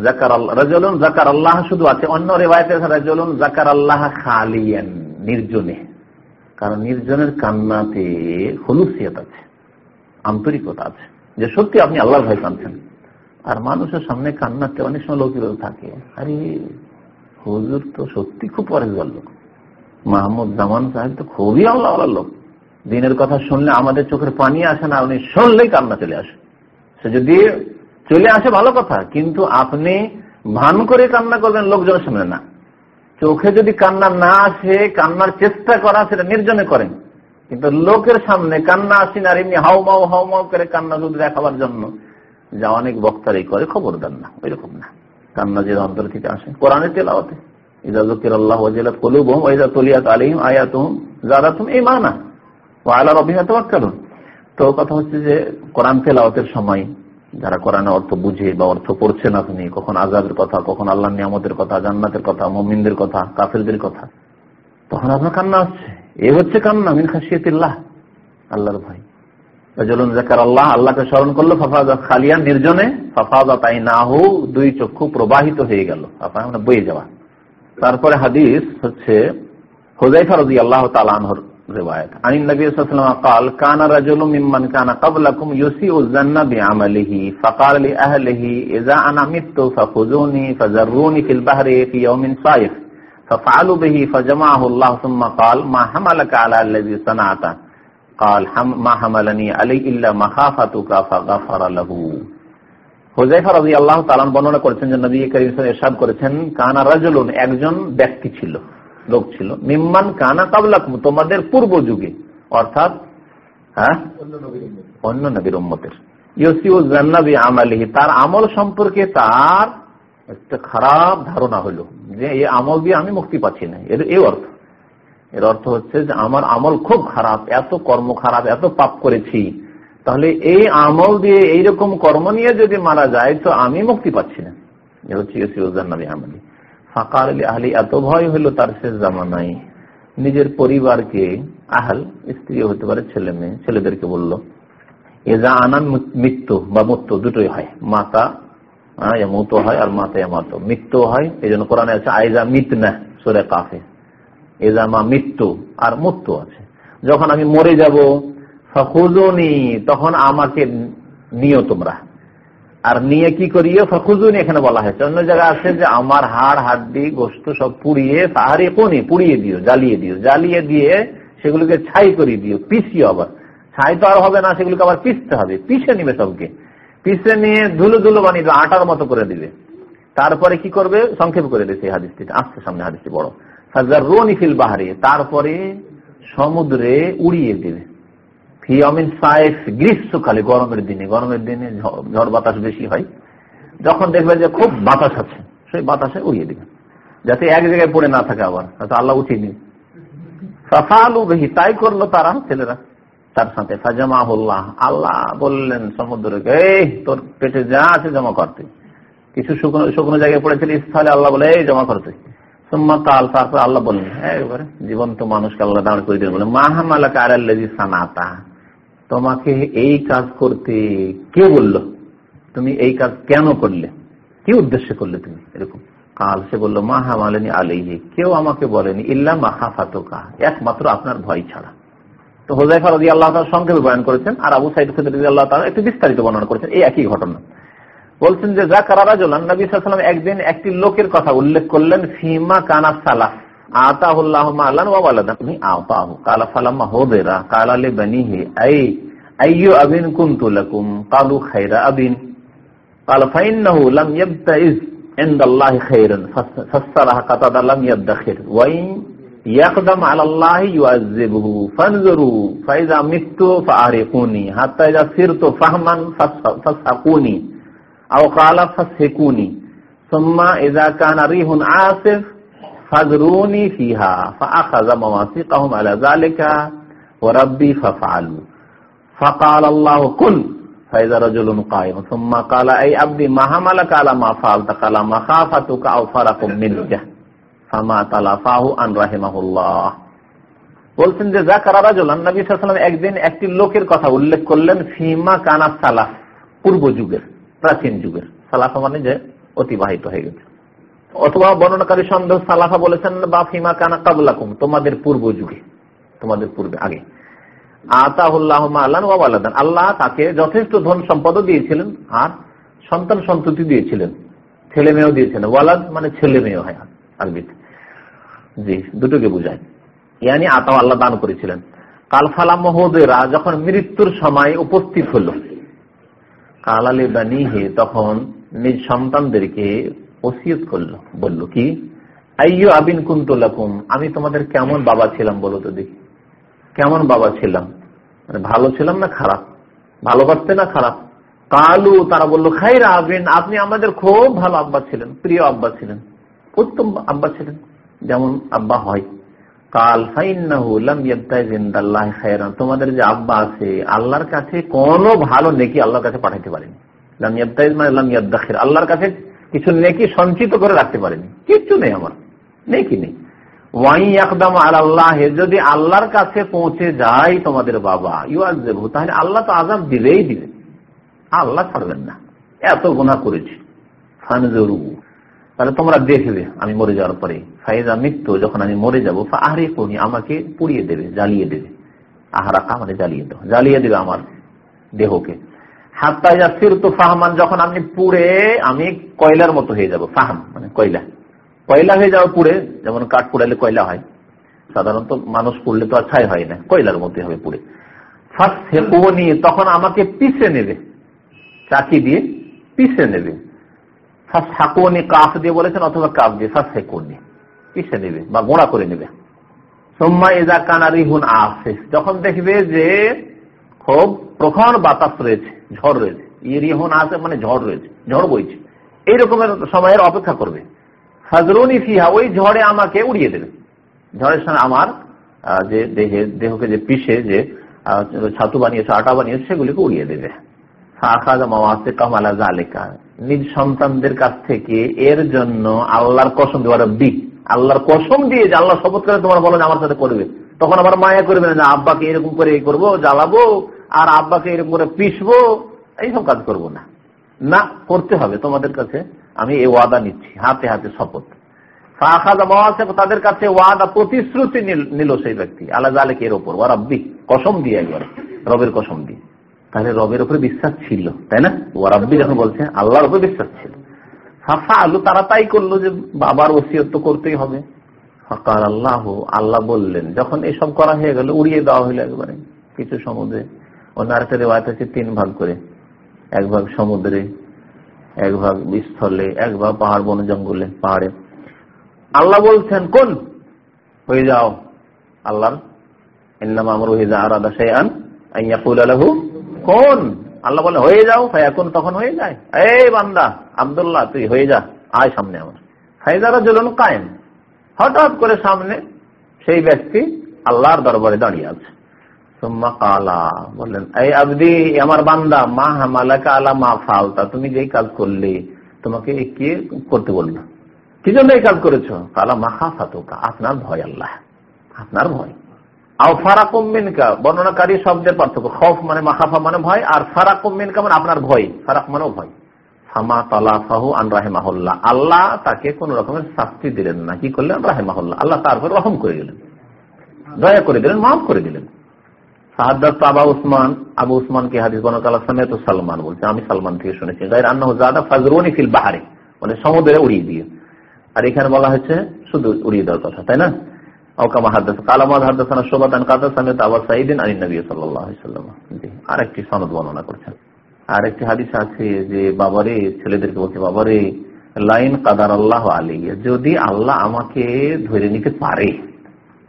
জাকার আল্লাহ জাকার আল্লাহ শুধু আছে। অন্য জাকার আল্লাহ নির্জনে। কারণ নির্জনের কান্নাতে আছে, আন্তরিকতা আছে। যে সত্যি আপনি আল্লাহর ভয় কাঁদছেন আর মানুষের সামনে কান্নাতে অনেক সময় লোক থাকে। আরে, হুজুর তো সত্যি খুব পরেজগার লোক। মাহমুদ জামান সাহেব তো খুবই আল্লাহ লোক। দিনের কথা শুনলে আমাদের চোখের পানি আসে না, উনি শুনলেই কান্না চলে আসে। সে যদি চলে আসে ভালো কথা, কিন্তু আপনি ভান করে কান্না করবেন লোকজনের সামনে না। চোখে যদি কান্না না আসে, কান্নার চেষ্টা করা সেটা নির্জনে করেন। কিন্তু লোকের সামনে কান্না আসেন আর এমনি হাউমাউ হাউমাউ করে কান্না যদি দেখাবার জন্য যা অনেক বক্তারাই করে, খবর দেন না ওই রকম না। কান্না যে অন্তর থেকে আসে। কোরআনে রাব্বিহিম তাওয়াক্কালুন। তো কথা হচ্ছে যে কোরআন তেলাওয়াতের সময় যারা কোরআনের অর্থ বুঝে বা অর্থ পড়ছেন আপনি কখন আজাদের কথা, কখন আল্লাহ নিয়ামতের কথা, জান্নাতের কথা, মমিনদের কথা, কাফেরদের কথা, তখন আপনার কান্না আসছে। এ হচ্ছে কান্না, মিন খাসিয়াতিল্লাহ আল্লাহর ভাই জাকার আল্লাহ, আল্লাহকে স্মরণ করল খালিয়া নির্জনে না দুই চক্ষু প্রবাহিত হয়ে গেল। মানে বয়ে যাওয়া। তারপরে হাদিস হচ্ছে হুজাইফা রাদিয়াল্লাহু তাআলা আনহুর রিওয়ায়াত আন নবী সাল্লাল্লাহু আলাইহি ওয়াসাল্লাম قال كان رجل ممن كان قبلكم يسيء الظن بعمله فقال لاهله اذا انا مت فخذوني فذروني في البحر في يوم صائف ففعلوا به فجمعه الله ثم قال ما حملك على الذي صنعت قال ما حملني عليه الا مخافتك فغفر له হুজাইফা রাজি আল্লাহ তালান বর্ণনা করেছেন যে নবী করিম এরশাদ করেছেন কানা রাজুলুন একজন ব্যক্তি ছিল লোক ছিল। নিম্মান কানা কাবলাকুম, তোমাদের পূর্ব যুগে অর্থাৎ হ্যাঁ? অন্য নবীর উম্মতের। ইউসিউজান্নাবি আমালিহি, তার আমল সম্পর্কে তার একটা খারাপ ধারণা হলো যে, এই আমল দিয়ে আমি মুক্তি পাচ্ছি না। এর, এই অর্থ। এর অর্থ হচ্ছে যে, আমার আমল খুব খারাপ, এত কর্ম খারাপ, এত পাপ করেছি। তাহলে এই আমল দিয়ে এইরকম কর্ম নিয়ে যদি মারা যায়, তো আমি মুক্তি পাচ্ছি না। এ হচ্ছে ইউসিউজান্নাবি আমালি ফাঁকা আহলি এত ভয় হলো তার শেষ জামানায়। নিজের পরিবারকে আহাল, স্ত্রী হতে পারে ছেলে মেয়ে, ছেলেদেরকে বলল এজা আনান মৃত্যু বা মৃত্যু দুটোই হয়। মাতা মতো হয় আর মাতা মাতো মৃত্যু হয় এই জন্য কোরআনে আছে আইজা মিত না সোরে কাফে। এজা মা মৃত্যু আর মৃত্যু আছে। যখন আমি মরে যাব ফখুজনি তখন আমাকে নিও তোমরা। আর নিয়ে কি করিয়ে ফখুজুনি এখানে বলা হয়েছে। অন্য জায়গায় আছে যে আমার হাড়, হাড্ডি, গোস্ত সব পুড়িয়ে পাহাড়ে কোনে পুড়িয়ে দিও, জ্বালিয়ে দিও। জ্বালিয়ে দিয়ে সেগুলোকে ছাই করিয়ে দিও, পিসিও আবার। ছাই তো আর হবে না, সেগুলোকে আবার পিসতে হবে। পিসে নিবে সবকে। পিসে নিয়ে ধুলো ধুলো বানিয়ে দেবে আটার মতো করে দিবে। তারপরে কি করবে? সংক্ষেপ করে দিয়েছে এই হাদিসটি। আসছে সামনে হাদিসটি বড়। হাজার রোনি ফিল বাহারে। তারপরে সমুদ্রে উড়িয়ে দেবে। গ্রীষ্মকালে, গরমের দিনে গরমের দিনে ঝড় বাতাস বেশি হয়। যখন দেখবে যে খুব বাতাস আছে, সেই বাতাসে উড়িয়ে দিবে যাতে এক জায়গায় পড়ে না থাকে আবার আল্লাহ উঠিয়ে দিবে। ফাফালু তাই করল তারা ছেলেরা। তার সাথে ফাজামা হল্লাহ আল্লাহ বললেন সমুদ্রকে, এই, তোর পেটে যা আছে জমা করতে কিছু শুকনো শুকনো জায়গায় পড়েছিল স্থলে, আল্লাহ বলে, এই, জমা করতে কাল তারপর আল্লাহ বললেন হ্যাঁ জীবন্ত মানুষকে আল্লাহ দাঁড় করে দিয়ে বলেন মাহামালা কারাল্লাজি সানাতা। তোমাকে এই কাজ করতে কে বলল? তুমি এই কাজ কেন করলে? কি উদ্দেশ্যে করলে তুমি? এরকম। কাল সে বলল মাহা মালেনি আলিহি কেউ আমাকে বলেনি, ইল্লা মাহা ফাতোকা। একমাত্র আপনার ভয় ছাড়া। তো হোজাইফা রাজি আল্লাহ সংক্ষেপে বয়ান করেছেন, আর আবু সাইদ খুদ্দি আল্লাহ একটু বিস্তারিত বর্ণনা করেছেন, এই একই ঘটনা। বলছেন যে যা কারারা জলান নবী সাল্লাম একদিন একটি লোকের কথা উল্লেখ করলেন, ফিমা কানা সালাফ। آتاه الله مالا وولدا. हूँ آتاه قال فلما दे रहा काला ले أي है अय अयो अबिन कुम तो लकुम कालू खैर अबिन عند الله خيرا. فسرها قطد لم يدخر. وإن يقدم على الله يعذبه. فانظروا. فإذا مت فأعرقوني. حتى إذا صرت فهما فسحقوني. أو قال فسحقوني ثم إذا كان ريح عاصف فاذروني فيها فأخذ مواثيقهم على ذلك وربي ففعلوا فقال الله كن فإذا رجل قائم ثم قال أي عبدي ما حملك على ما فعلت قال مخافتك أو فرق منك ফামা তালাফাহু আন রাহিমাহুল্লাহ বলছেন যে জাকারা রাজুলান নবী সাল্লাম একদিন একটি লোকের কথা উল্লেখ করলেন ফিমা কানা সালাফ পূর্ব যুগের প্রাচীন যুগের সালাফা মানে যে অতিবাহিত হয়ে গেছে অথবা বর্ণনাকারী সন্দেহ সালাফা বলেছেন, বা ফিমা কানা কাবুলাকুম তোমাদের পূর্ব যুগে, তোমাদের পূর্বে, আগে। আল্লাহ তাকে যথেষ্ট ধন সম্পদ দিয়েছিলেন আর সন্তান সন্ততি দিয়েছিলেন। ছেলে মেয়েও দিয়েছিলেন ওয়ালাদ মানে ছেলে মেয়ে হয় আরবিতে। জি, দুটোকে বুঝায়। ইয়ানি আতাও আল্লাহ দান করেছিলেন। কালফালা মহোদয়রা যখন মৃত্যুর সময় উপস্থিত হলো, কালালে বানিহে তখন নিজ সন্তানদেরকে ওসিয়ত করল, বলল, কি? আইয়ো আবিন কুন্তলাকুম আমি তোমাদের কেমন বাবা ছিলাম বলো তো দেখি। কেমন বাবা ছিলাম? মানে ভালো ছিলাম না খারাপ? ভালো করতে না খারাপ? কালু, তারা বলল, খাইরা আবিন, আপনি আমাদের খুব ভালো আব্বা ছিলেন, প্রিয় আব্বা ছিলেন, উত্তম আব্বা ছিলেন, যেমন আব্বা হয়। কাল তোমাদের যে আব্বা আছে, আল্লাহর কাছে কোন ভালো নেকি আল্লাহর কাছে পাঠাইতে পারেনি। মানে আল্লাহর কাছে কিছু নেকি সঞ্চিত করে রাখতে পারেনি। কিচ্ছু নেই আমার। নেকি নেই। ওয়াই একদম আর আল্লাহ যদি আল্লাহর কাছে পৌঁছে যায় তোমাদের বাবা ইউআজেবু তাহলে আল্লাহ তো আজাব দিবেই দিবে। আল্লাহ ছাড়বেন না। এত গুণা করেছি। তাহলে তোমরা দেখবে আমি মরে যাওয়ার পরে। ফাইজা মৃত্যু যখন আমি মরে যাব আহারে কোনি আমাকে পুড়িয়ে দেবে, জ্বালিয়ে দেবে। আহারাকা মানে জ্বালিয়ে দেবো জ্বালিয়ে দেবে আমার দেহকে। হাত্তা ফির তো ফাহমান, যখন আমি পুড়ে, আমি কয়লার মতো হয়ে যাব, ফাহাম মানে কয়লা। কয়লা হয়ে যাওয়া পুড়ে, যেমন কাঠ পুড়ালে কয়লা হয়, সাধারণত মানুষ পুড়লে তো আর ছাই হয় না, কয়লার মতো হবে পুড়ে। ফার্স্ট তখন আমাকে পিছে নেবে, চাকি দিয়ে পিছে নেবে। ফাঁসাকুনি কাফ দিয়ে বলেছেন, অথবা কাফ দিয়ে ফাঁসেকুনি পিছে নেবে বা গোড়া করে নেবে। সোম্মা এজা কানারি হুন আসে যখন দেখবে যে খুব প্রখর বাতাস রয়েছে, ঝড় রয়েছে। ইরিহুন আসে মানে ঝড় রয়েছে, ঝড় বইছে। এইরকমের সময়ের অপেক্ষা করবে। ফাজরুনি ফিহা, ওই ঝড়ে আমাকে উড়িয়ে দেবে। ঝড়ের সঙ্গে আমার যে দেহে, দেহকে যে পিষে, যে ছাতু বানিয়েছে, আটা বানিয়েছে, সেগুলিকে উড়িয়ে দেবে। নিজ সন্তানদের কাছ থেকে এর জন্য আল্লাহর কসম দেওয়ার বি আল্লাহর কসম দিয়ে যে আল্লাহ শপথ করে তোমার বলো আমার সাথে করবে। তখন আবার মায়া করবে না আব্বাকে এরকম করে করব, জ্বালাবো আর আব্বাকে এরকম করে পিসবো এইসব কাজ করব না। না, করতে হবে তোমাদের কাছে, আমি এই ওয়াদা নিচ্ছি, হাতে হাতে শপথ। তাদের কাছে ওয়াদা, প্রতিশ্রুতি নিল সেই ব্যক্তি। আল্লাহ আলেক এর ওপর ওয়া রব্বি, কসম দিয়ে একবার, রবের কসম দিয়ে। তাহলে রবের উপরে বিশ্বাস ছিল, তাই না? ও রব্বি যখন বলছে, আল্লাহর উপরে বিশ্বাস ছিল। ফাফা আলু তারা তাই করল যে বাবার ওসিয়ত তো করতেই হবে। ফাকার আল্লাহ আল্লাহ বললেন, যখন এসব করা হয়ে গেল, উড়িয়ে দেওয়া হইল একবারে, কিছু সমুদ্রে। অন্য আরেকটা রেওয়ায়ত তিন ভাগ করে। এক ভাগ সমুদ্রে, এক ভাগ স্থলে, এক ভাগ পাহাড় বন জঙ্গলে, পাহাড়ে। আল্লাহ বলছেন, কোন? হয়ে যাও আল্লাহর কোন? আল্লাহ বলে, হয়ে যাও তখন হয়ে যায়। এই বান্দা তুই হয়ে যা সামনে আমার। কায়েম। হঠাৎ করে সামনে সেই ব্যক্তি আল্লাহর দরবারে দাঁড়িয়ে আছে। বললেন, এই আবদি, আমার বান্দা, মা হামালাকা আলা মা ফালতা, তুমি যেই কাজ করলে, তোমাকে কে করতে বলল কি জন্য এই কাজ করেছ? কালা মাহা ফাতুকা আপনার ভয় আল্লাহ, আপনার ভয়। আও ফারাকুমিনকা বর্ণনাকারী শব্দের পার্থক্য, খফ মানে মাখাফা মানে ভয়, আর ফারাকুমিনকা মানে আপনার ভয়, ফারাক মানেও ভয়। ফামা তালাফাহু আন রাহেমাহুল্লাহ, আল্লাহ তাকে কোন রকমের শাস্তি দিলেন না, কি করলেন? রাহেমাহুল্লাহ, আল্লাহ তারপর রহম করে দিলেন। দয়া করে দিলেন, মাফ করে দিলেন। সাহাদ্দাত আবা উসমান, আবু উসমানকে হাদিস সালমান বলছে। আমি সালমান থেকে শুনেছি। মানে সমুদ্রে উড়িয়ে দিয়ে। আর এখানে বলা হয়েছে, শুধু উড়িয়ে দেওয়ার কথা তাই না? আরেকটি সনদ বর্ণনা করছেন। আরেকটি হাদিস আছে যে, বাবারে, ছেলেদেরকে বলছে, বাবারে, লাইন কাদার আল্লাহ আলী যদি আল্লাহ আমাকে ধরে নিতে পারে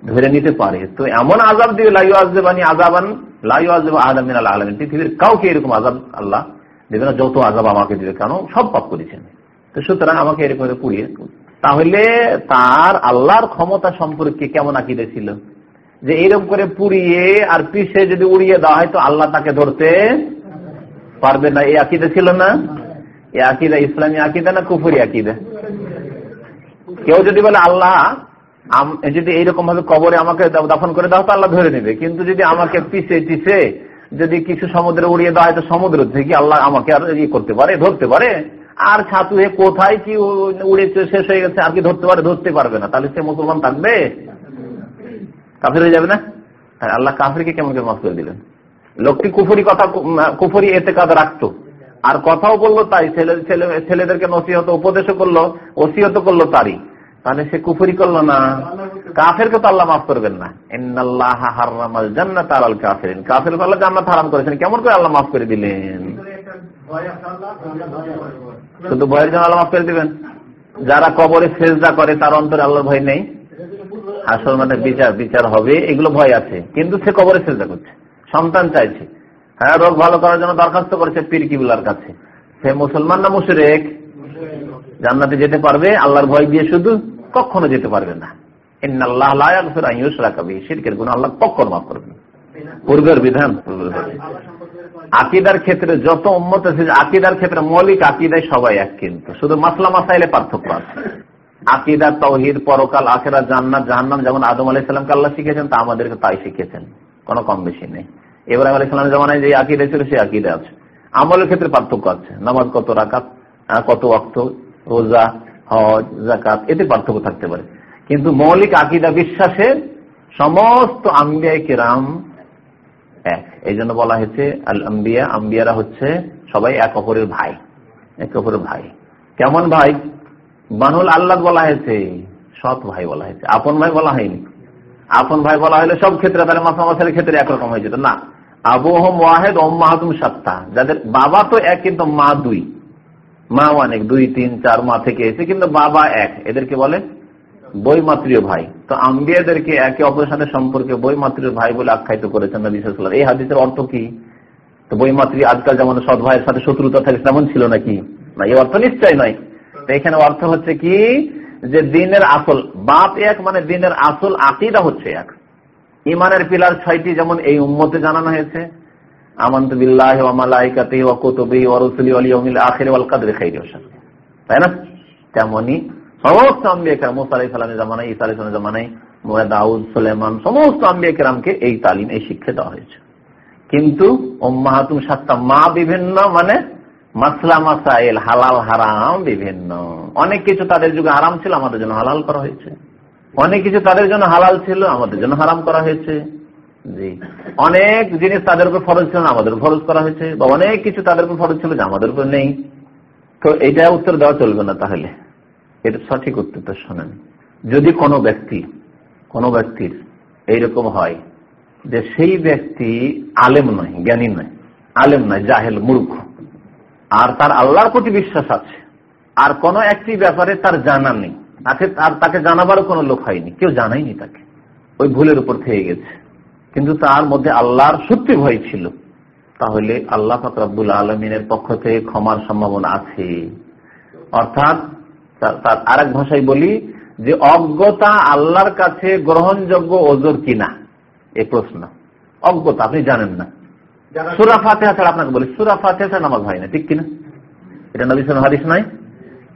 ধরে নিতে পারে। তো এমন আজাব দিবে লাইউ আজবানি আজাবান লাইউ আজব আলমিন আল্লাহ আলমিন। পৃথিবীর কাউকে এরকম আজাব আল্লাহ দেবে না, যত আজাব আমাকে দিবে, কেন? সব পাপ করেছেন। তো সুতরাং আমাকে এরকম পুড়িয়ে তাহলে তার আল্লাহর ক্ষমতা সম্পর্কে কেমন আকিদে ছিল? যে এরকম করে পুড়িয়ে আর পিসে যদি উড়িয়ে দেওয়া হয়, তো আল্লাহ তাকে ধরতে পারবে না। এই আকিদে ছিল না? এই আকিদা ইসলামী আকিদা না কুফুরি আকিদা? কেউ যদি বলে, আল্লাহ যদি এইরকম ভাবে কবরে আমাকে দাফন করে দাও তো আল্লাহ ধরে নেবে। কিন্তু যদি আমাকে পিছে পিছে যদি কিছু সমুদ্রে উড়িয়ে দেওয়া হয় তো সমুদ্র থেকে আল্লাহ আমাকে আর ইয়ে করতে পারে ধরতে পারে। আর ছাতু হে কোথায় কি উড়েছে শেষ হয়ে গেছে আর কি ধরতে পারে ধরতে পারবে না। তাহলে সে মুসলমান থাকবে? কাফের হয়ে যাবে না? হ্যাঁ, আল্লাহ কাফেরকে কেমন করে মাফ করে দিলেন? লোকটি কুফুরি কথা কুফুরি এতে কাজ রাখতো। আর কথাও বলল তাই ছেলে ছেলেদেরকে নসিহত উপদেশও করল ওসিহত করল তারই। তাহলে সে কুফুরি করল না। কাফেরকে তো আল্লাহ মাফ করবেন না। জান্নাত আল কাফের কাফের আল্লাহ জান্নাত হারাম করেছেন। কেমন করে আল্লাহ মাফ করে দিলেন? শুধু ভয়ের জন্য আল্লাহ মাফ করে দিবেন? যারা কবরে সেজদা করে, তার অন্তরে আল্লাহর ভয় নেই? আসল মানে বিচার বিচার হবে, এগুলো ভয় আছে। কিন্তু সে কবরে সেজদা করছে। সন্তান চাইছে। হ্যাঁ রোগ ভালো করার জন্য দরখাস্ত করেছে পীর কিবুলার কাছে। সে মুসলমান না মুশরেক? জান্নাতে যেতে পারবে, আল্লাহর ভয় দিয়ে শুধু কখনো যেতে পারবে না। ক্ষেত্রে যত আছে, আকিদার ক্ষেত্রে মৌলিক আকিদায় সবাই এক কিন্তু। শুধু পার্থক্য আছে। পরকাল আখেরা জান্নাত, জাহান্নাম, যেমন আদম আলাইসালামকে আল্লাহ শিখেছেন তা আমাদেরকে তাই শিখেছেন কোনো কম বেশি নেই। এবার আলাইসালামের জামানায় যে আকিদা ছিল সে আকিদা আছে। আমলের ক্ষেত্রে পার্থক্য আছে। নামাজ কত রাকাত কত অক্ত রোজা, হজ জাকাত এতে পার্থক্য থাকতে পারে। কিন্তু মৌলিক আকিদা বিশ্বাসের সমস্ত আম্বিয়ায় কেরাম এক। এই জন্য বলা হয়েছে আল আম্বিয়া আম্বিয়ারা হচ্ছে সবাই এক অপরের ভাই, এক অপরের ভাই। কেমন ভাই? বানুল আল্লাহ বলা হয়েছে, সৎ ভাই বলা হয়েছে। আপন ভাই বলা হয়নি। আপন ভাই বলা হলে সব ক্ষেত্রে তাহলে মাসামাসের ক্ষেত্রে একরকম হয়ে যেত। না আবু হোম ওয়াহেদ ওম মাহাতুম সাত্তা। যাদের বাবা তো এক, কিন্তু মা দুই। মা অনেক, দুই, তিন, চার মা থেকে এসে, কিন্তু বাবা এক, এদেরকে বলে বইমাত্রীয় ভাই। তো আম্বিয়াদেরকে একে অপরের সাথে সম্পর্কে বইমাত্রীয় ভাই বলে আখ্যায়িত করেছেন এই হাদিসের অর্থ কি? তো বইমাত্রী আজকাল যেমন সৎ ভাইয়ের সাথে শত্রুতা থাকে, তেমন ছিল নাকি? না, এই অর্থ নিশ্চয় নয়। তো এখানে অর্থ হচ্ছে কি? যে দিনের আসল, বাপ এক মানে দিনের আসল আকিদা হচ্ছে এক। ইমানের পিলার ছয়টি যেমন এই উম্মতে জানানো হয়েছে আমন্ত বিল্লাহ ওয়ামালাইকাতে ওয়া কুতুবি ওয়া রুসুলি ওয়াল ইয়াউমিল আখির ওয়াল কদরি খাইরি ওয়া তাই না? তেমনি সমস্ত আম্বিয়া মুসা আলাই সালামের জামানায় ইসা আলাই সালামের জামানায় দাউদ সুলেমান সমস্ত আম্বিয়া এই তালিম, এই শিক্ষা দেওয়া হয়েছে। কিন্তু ওম্মাহাতুম সাতটা মা বিভিন্ন মানে মাসলা মাসাইল, হালাল, হারাম বিভিন্ন। অনেক কিছু তাদের যুগে হারাম ছিল, আমাদের জন্য হালাল করা হয়েছে। অনেক কিছু তাদের জন্য হালাল ছিল, আমাদের জন্য হারাম করা হয়েছে। জি। অনেক জিনিস তাদের উপর ফরজ ছিল আমাদের ফরজ করা হয়েছে, বা অনেক কিছু তাদের উপর ফরজ ছিল যে আমাদের উপর নেই। তো এইটা উত্তর দেওয়া চলবে না তাহলে। এটা সঠিক উত্তরটা শোনেন। যদি কোনো ব্যক্তি, কোনো ব্যক্তির এইরকম হয় যে সেই ব্যক্তি আলেম নয়, জ্ঞানী নয়, আলেম নয়, জাহেল, মূর্খ, আর তার আল্লাহর প্রতি বিশ্বাস আছে, আর কোন একটি ব্যাপারে তার জানা নেই, তাকে আর তাকে জানাবারও কোনো লোক হয়নি, কেউ জানাইনি তাকে, ওই ভুলের উপর থেকে গেছে। কিন্তু তার মধ্যে আল্লাহর সত্যি ভয় ছিল। তাহলে আল্লাহ ফাকরাবুল আলমিনের পক্ষ থেকে ক্ষমার সম্ভাবনা আছে। অর্থাৎ তার আরেক ভাষায় বলি যে অজ্ঞতা আল্লাহর কাছে গ্রহণযোগ্য ওজোর কিনা? এ প্রশ্ন। অজ্ঞতা আপনি জানেন না। সুরা ফাতেহা ছাড়া আপনাকে বলি সুরা ফাতেহা ছাড়া নামাজ হয় না ঠিক কিনা? এটা নবী হারিস নাই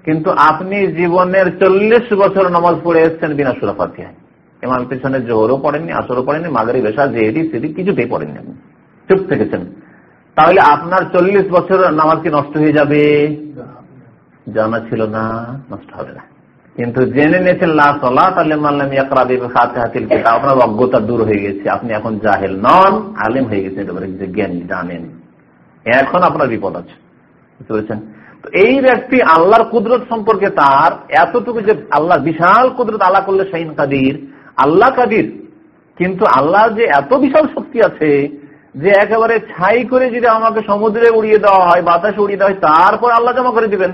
কিন্তু আপনি জীবনের চল্লিশ বছর নামাজ পড়ে এসছেন বিনা সুরা ফাতেহায়। এমাম পিছনে জোহরও পড়েননি, আসরও পড়েননি মাগারি বেশা জেহেদি সেদি কিছুতেই পড়েননি আপনি। চুপ থেকেছেন। তাহলে আপনার চল্লিশ বছর নামাজ কি নষ্ট হয়ে যাবে? জানা ছিল না, নষ্ট হবে না। কিন্তু জেনে নিয়েছেন আপনার অজ্ঞতা দূর হয়ে গেছে। আপনি এখন জাহেল নন, আলেম হয়ে গেছে যে জ্ঞানী, জানেন। এখন আপনার বিপদ আছে। বুঝতে পেরেছেন? তো এই ব্যক্তি আল্লাহর কুদরত সম্পর্কে তার এতটুকু যে আল্লাহ বিশাল কুদরত আল্লাহ করলে শাহিন কাদির আল্লাহ কাদির। কিন্তু আল্লাহ যে এত বিশাল শক্তি আছে, যে একেবারে ছাই করে যদি আমাকে সমুদ্রে উড়িয়ে দেওয়া হয়, বাতাসে উড়িয়ে দেওয়া হয়, তারপর আল্লাহ জমা করে দিবেন।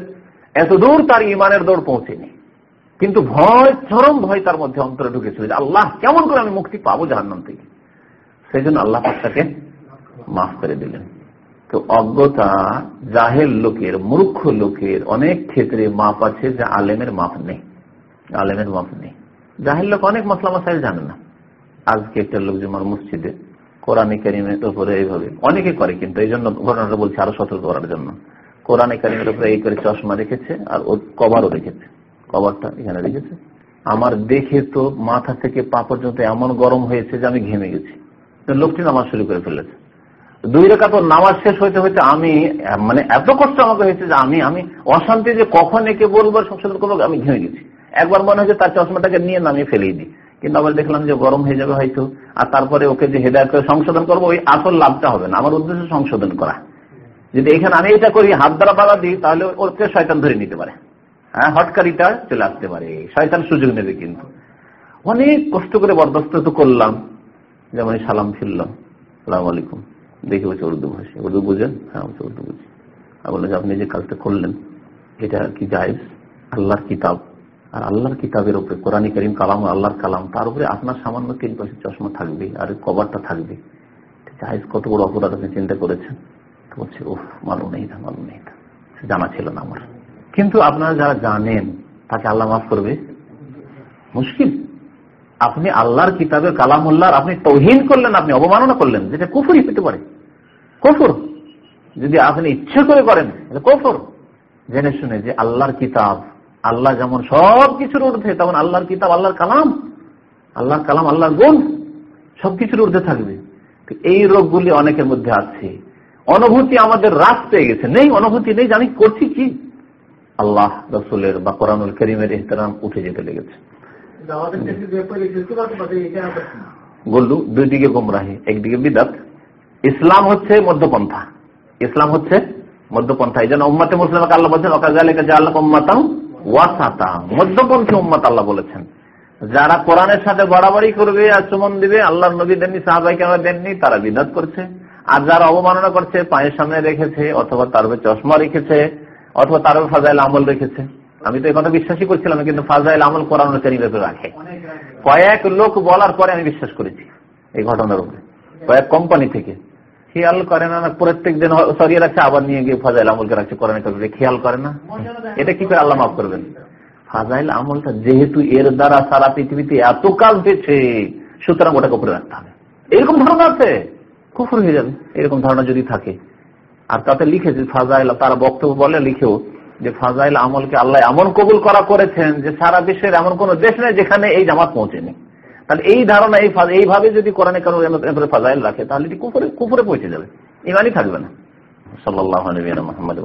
এত দূর তার ইমানের দৌড় পৌঁছেনি। কিন্তু ভয়, চরম ভয় তার মধ্যে অন্তরে ঢুকেছিল যে, আল্লাহ, কেমন করে আমি মুক্তি পাবো জাহান্নাম থেকে? সেই জন্য আল্লাহ তাকে মাফ করে দিলেন। তো অজ্ঞতা জাহের লোকের, মূর্খ লোকের অনেক ক্ষেত্রে মাপ আছে যে আলেমের মাপ নেই। আলেমের মাপ নেই। জাহেল লোক অনেক মশলা মশাইল জানে না। আজকে একটা লোক যেমন মসজিদে, কোরআনে কারিমের উপরে এইভাবে, অনেকে করে কিন্তু এই জন্য ঘটনাটা বলছে আরও সতর্ক করার জন্য। কোরআনে কারিমের উপরে এই করে চশমা রেখেছে আর ওর কভারও রেখেছে। কভারটা এখানে রেখেছে। আমার দেখে তো মাথা থেকে পা পর্যন্ত এমন গরম হয়েছে যে আমি ঘেমে গেছি। লোকটি নামাজ শুরু করে ফেলেছে। দুই রেখা তো নামাজ শেষ হইতে হইতে আমি মানে এত কষ্ট আমাকে হয়েছে যে আমি আমি অশান্তি যে কখন একে বলব সংশোধন করব, আমি ঘেমে গেছি। একবার মনে হয়েছে তার চশমাটাকে নিয়ে নামিয়ে ফেলেই দিই। কিন্তু আবার দেখলাম যে গরম হয়ে যাবে হয়তো, আর তারপরে ওকে যে হেদায়ত করে সংশোধন করব, ওই আসল লাভটা হবে না। আমার উদ্দেশ্য সংশোধন করা। যদি এখানে আমি এটা করি, হাত দ্বারা বাধা দিই, তাহলে ওকে শয়তান ধরে নিতে পারে। হ্যাঁ হটকারিটা চলে আসতে পারে। শয়তান সুযোগ নেবে কিন্তু। অনেক কষ্ট করে বরদাস্ত তো করলাম। যেমন সালাম ফিরলাম। সালাম আলাইকুম। দেখে বলছে, উর্দু ভাষা উর্দু বুঝেন? হ্যাঁ উর্দু বুঝি। আর বলল যে, আপনি যে কাজটা করলেন, এটা কি জায়জ? আল্লাহর কিতাব। আর আল্লাহর কিতাবের উপরে, কোরআন করিম কালাম, আল্লাহর কালাম, তার উপরে আপনার সামান্য তিন পয়সা চশমা থাকবে আর কভারটা থাকবে। জাহেজ কত বড় অপরাধ আপনি চিন্তা করেছেন? তো বলছে ওহ মালুম নেই না মালুম নেই জানা ছিল না আমার। কিন্তু আপনারা যারা জানেন, তাকে আল্লাহ মাফ করবে। মুশকিল। আপনি আল্লাহর কিতাবের কালামুল্লাহর আপনি তহিন করলেন, আপনি অবমাননা করলেন, যেটা কুফুরি পেতে পারে। কফর। যদি আপনি ইচ্ছে করে করেন কফর। জেনে শুনে যে আল্লাহর কিতাব আল্লাহ যেমন সব কিছুর ঊর্ধ্বে তেমন আল্লাহর কিতাব আল্লাহর কালাম আল্লাহর কালাম আল্লাহর গুণ সবকিছুর ঊর্ধ্বে থাকবে। এই রোগগুলি অনেকের মধ্যে আছে। অনুভূতি আমাদের রাস পেয়ে গেছে। নেই অনুভূতি নেই জানি করছি কি? আল্লাহ রসুলের বা কোরআনুল করিমের এহতারাম উঠে যেতে লেগেছে। বললু দুই দিকে গোমরাহি একদিকে বিদাত। ইসলাম হচ্ছে মধ্যপন্থা। ইসলাম হচ্ছে মধ্যপন্থা। এই জন্য উম্মাতে মুসলিমকে আল্লাহ বলছেন অকাজালিকা যে আল্লাহ উম্মাতাম ওয়াসাতা, মধ্যপন্থী উম্মাত আল্লাহ বলেছেন। যারা কোরআনের সাথে বাড়াবাড়ি করবে আর চুমন দিবে আল্লাহ নবী দেননি, সাহাবাইকে আমরা দেননি, তারা বিদাত করছে। আর যারা অবমাননা করছে, পায়ের সামনে রেখেছে, অথবা তার চশমা রেখেছে, অথবা তার ফাজাইল আমল রেখেছে। আমি তো কথা বিশ্বাসই করছিলাম কিন্তু ফাজাইল আমল কোরআন কারিমের রাখে। কয়েক লোক বলার পরে আমি বিশ্বাস করেছি এই ঘটনার উপরে। কয়েক কোম্পানি থেকে। খেয়াল করে না প্রত্যেক দিন সরিয়ে রাখছে, আবার নিয়ে গিয়ে ফাজাইল আমলকে রাখছে, কোরআন কারিমে। খেয়াল করে না? এটা কি করে আল্লাহ মাফ করবেন? ফাজাইল আমলটা যেহেতু এর দ্বারা সারা পৃথিবীতে এত কাজ পেয়েছে সুতরাং ওটাকে উপরে রাখতে হবে। এরকম ধারণা আছে? কুফর হয়ে যাবে, এরকম ধারণা যদি থাকে। আর তাতে লিখেছে ফাজাইল, তারা বক্তব্য বলে লিখেও যে ফাজাইল আমলকে আল্লাহ এমন কবুল করা করেছেন যে সারা বিশ্বের এমন কোন দেশ নেই যেখানে এই জামাত পৌঁছেনি। তাহলে এই ধারণা, এই এইভাবে যদি কোরআনে কারও ফাজাইল রাখে, তাহলে এটি কুপুরে কুপুরে পৌঁছে যাবে। ইমানই থাকবে না। সাল্লাহ মোহাম্মদ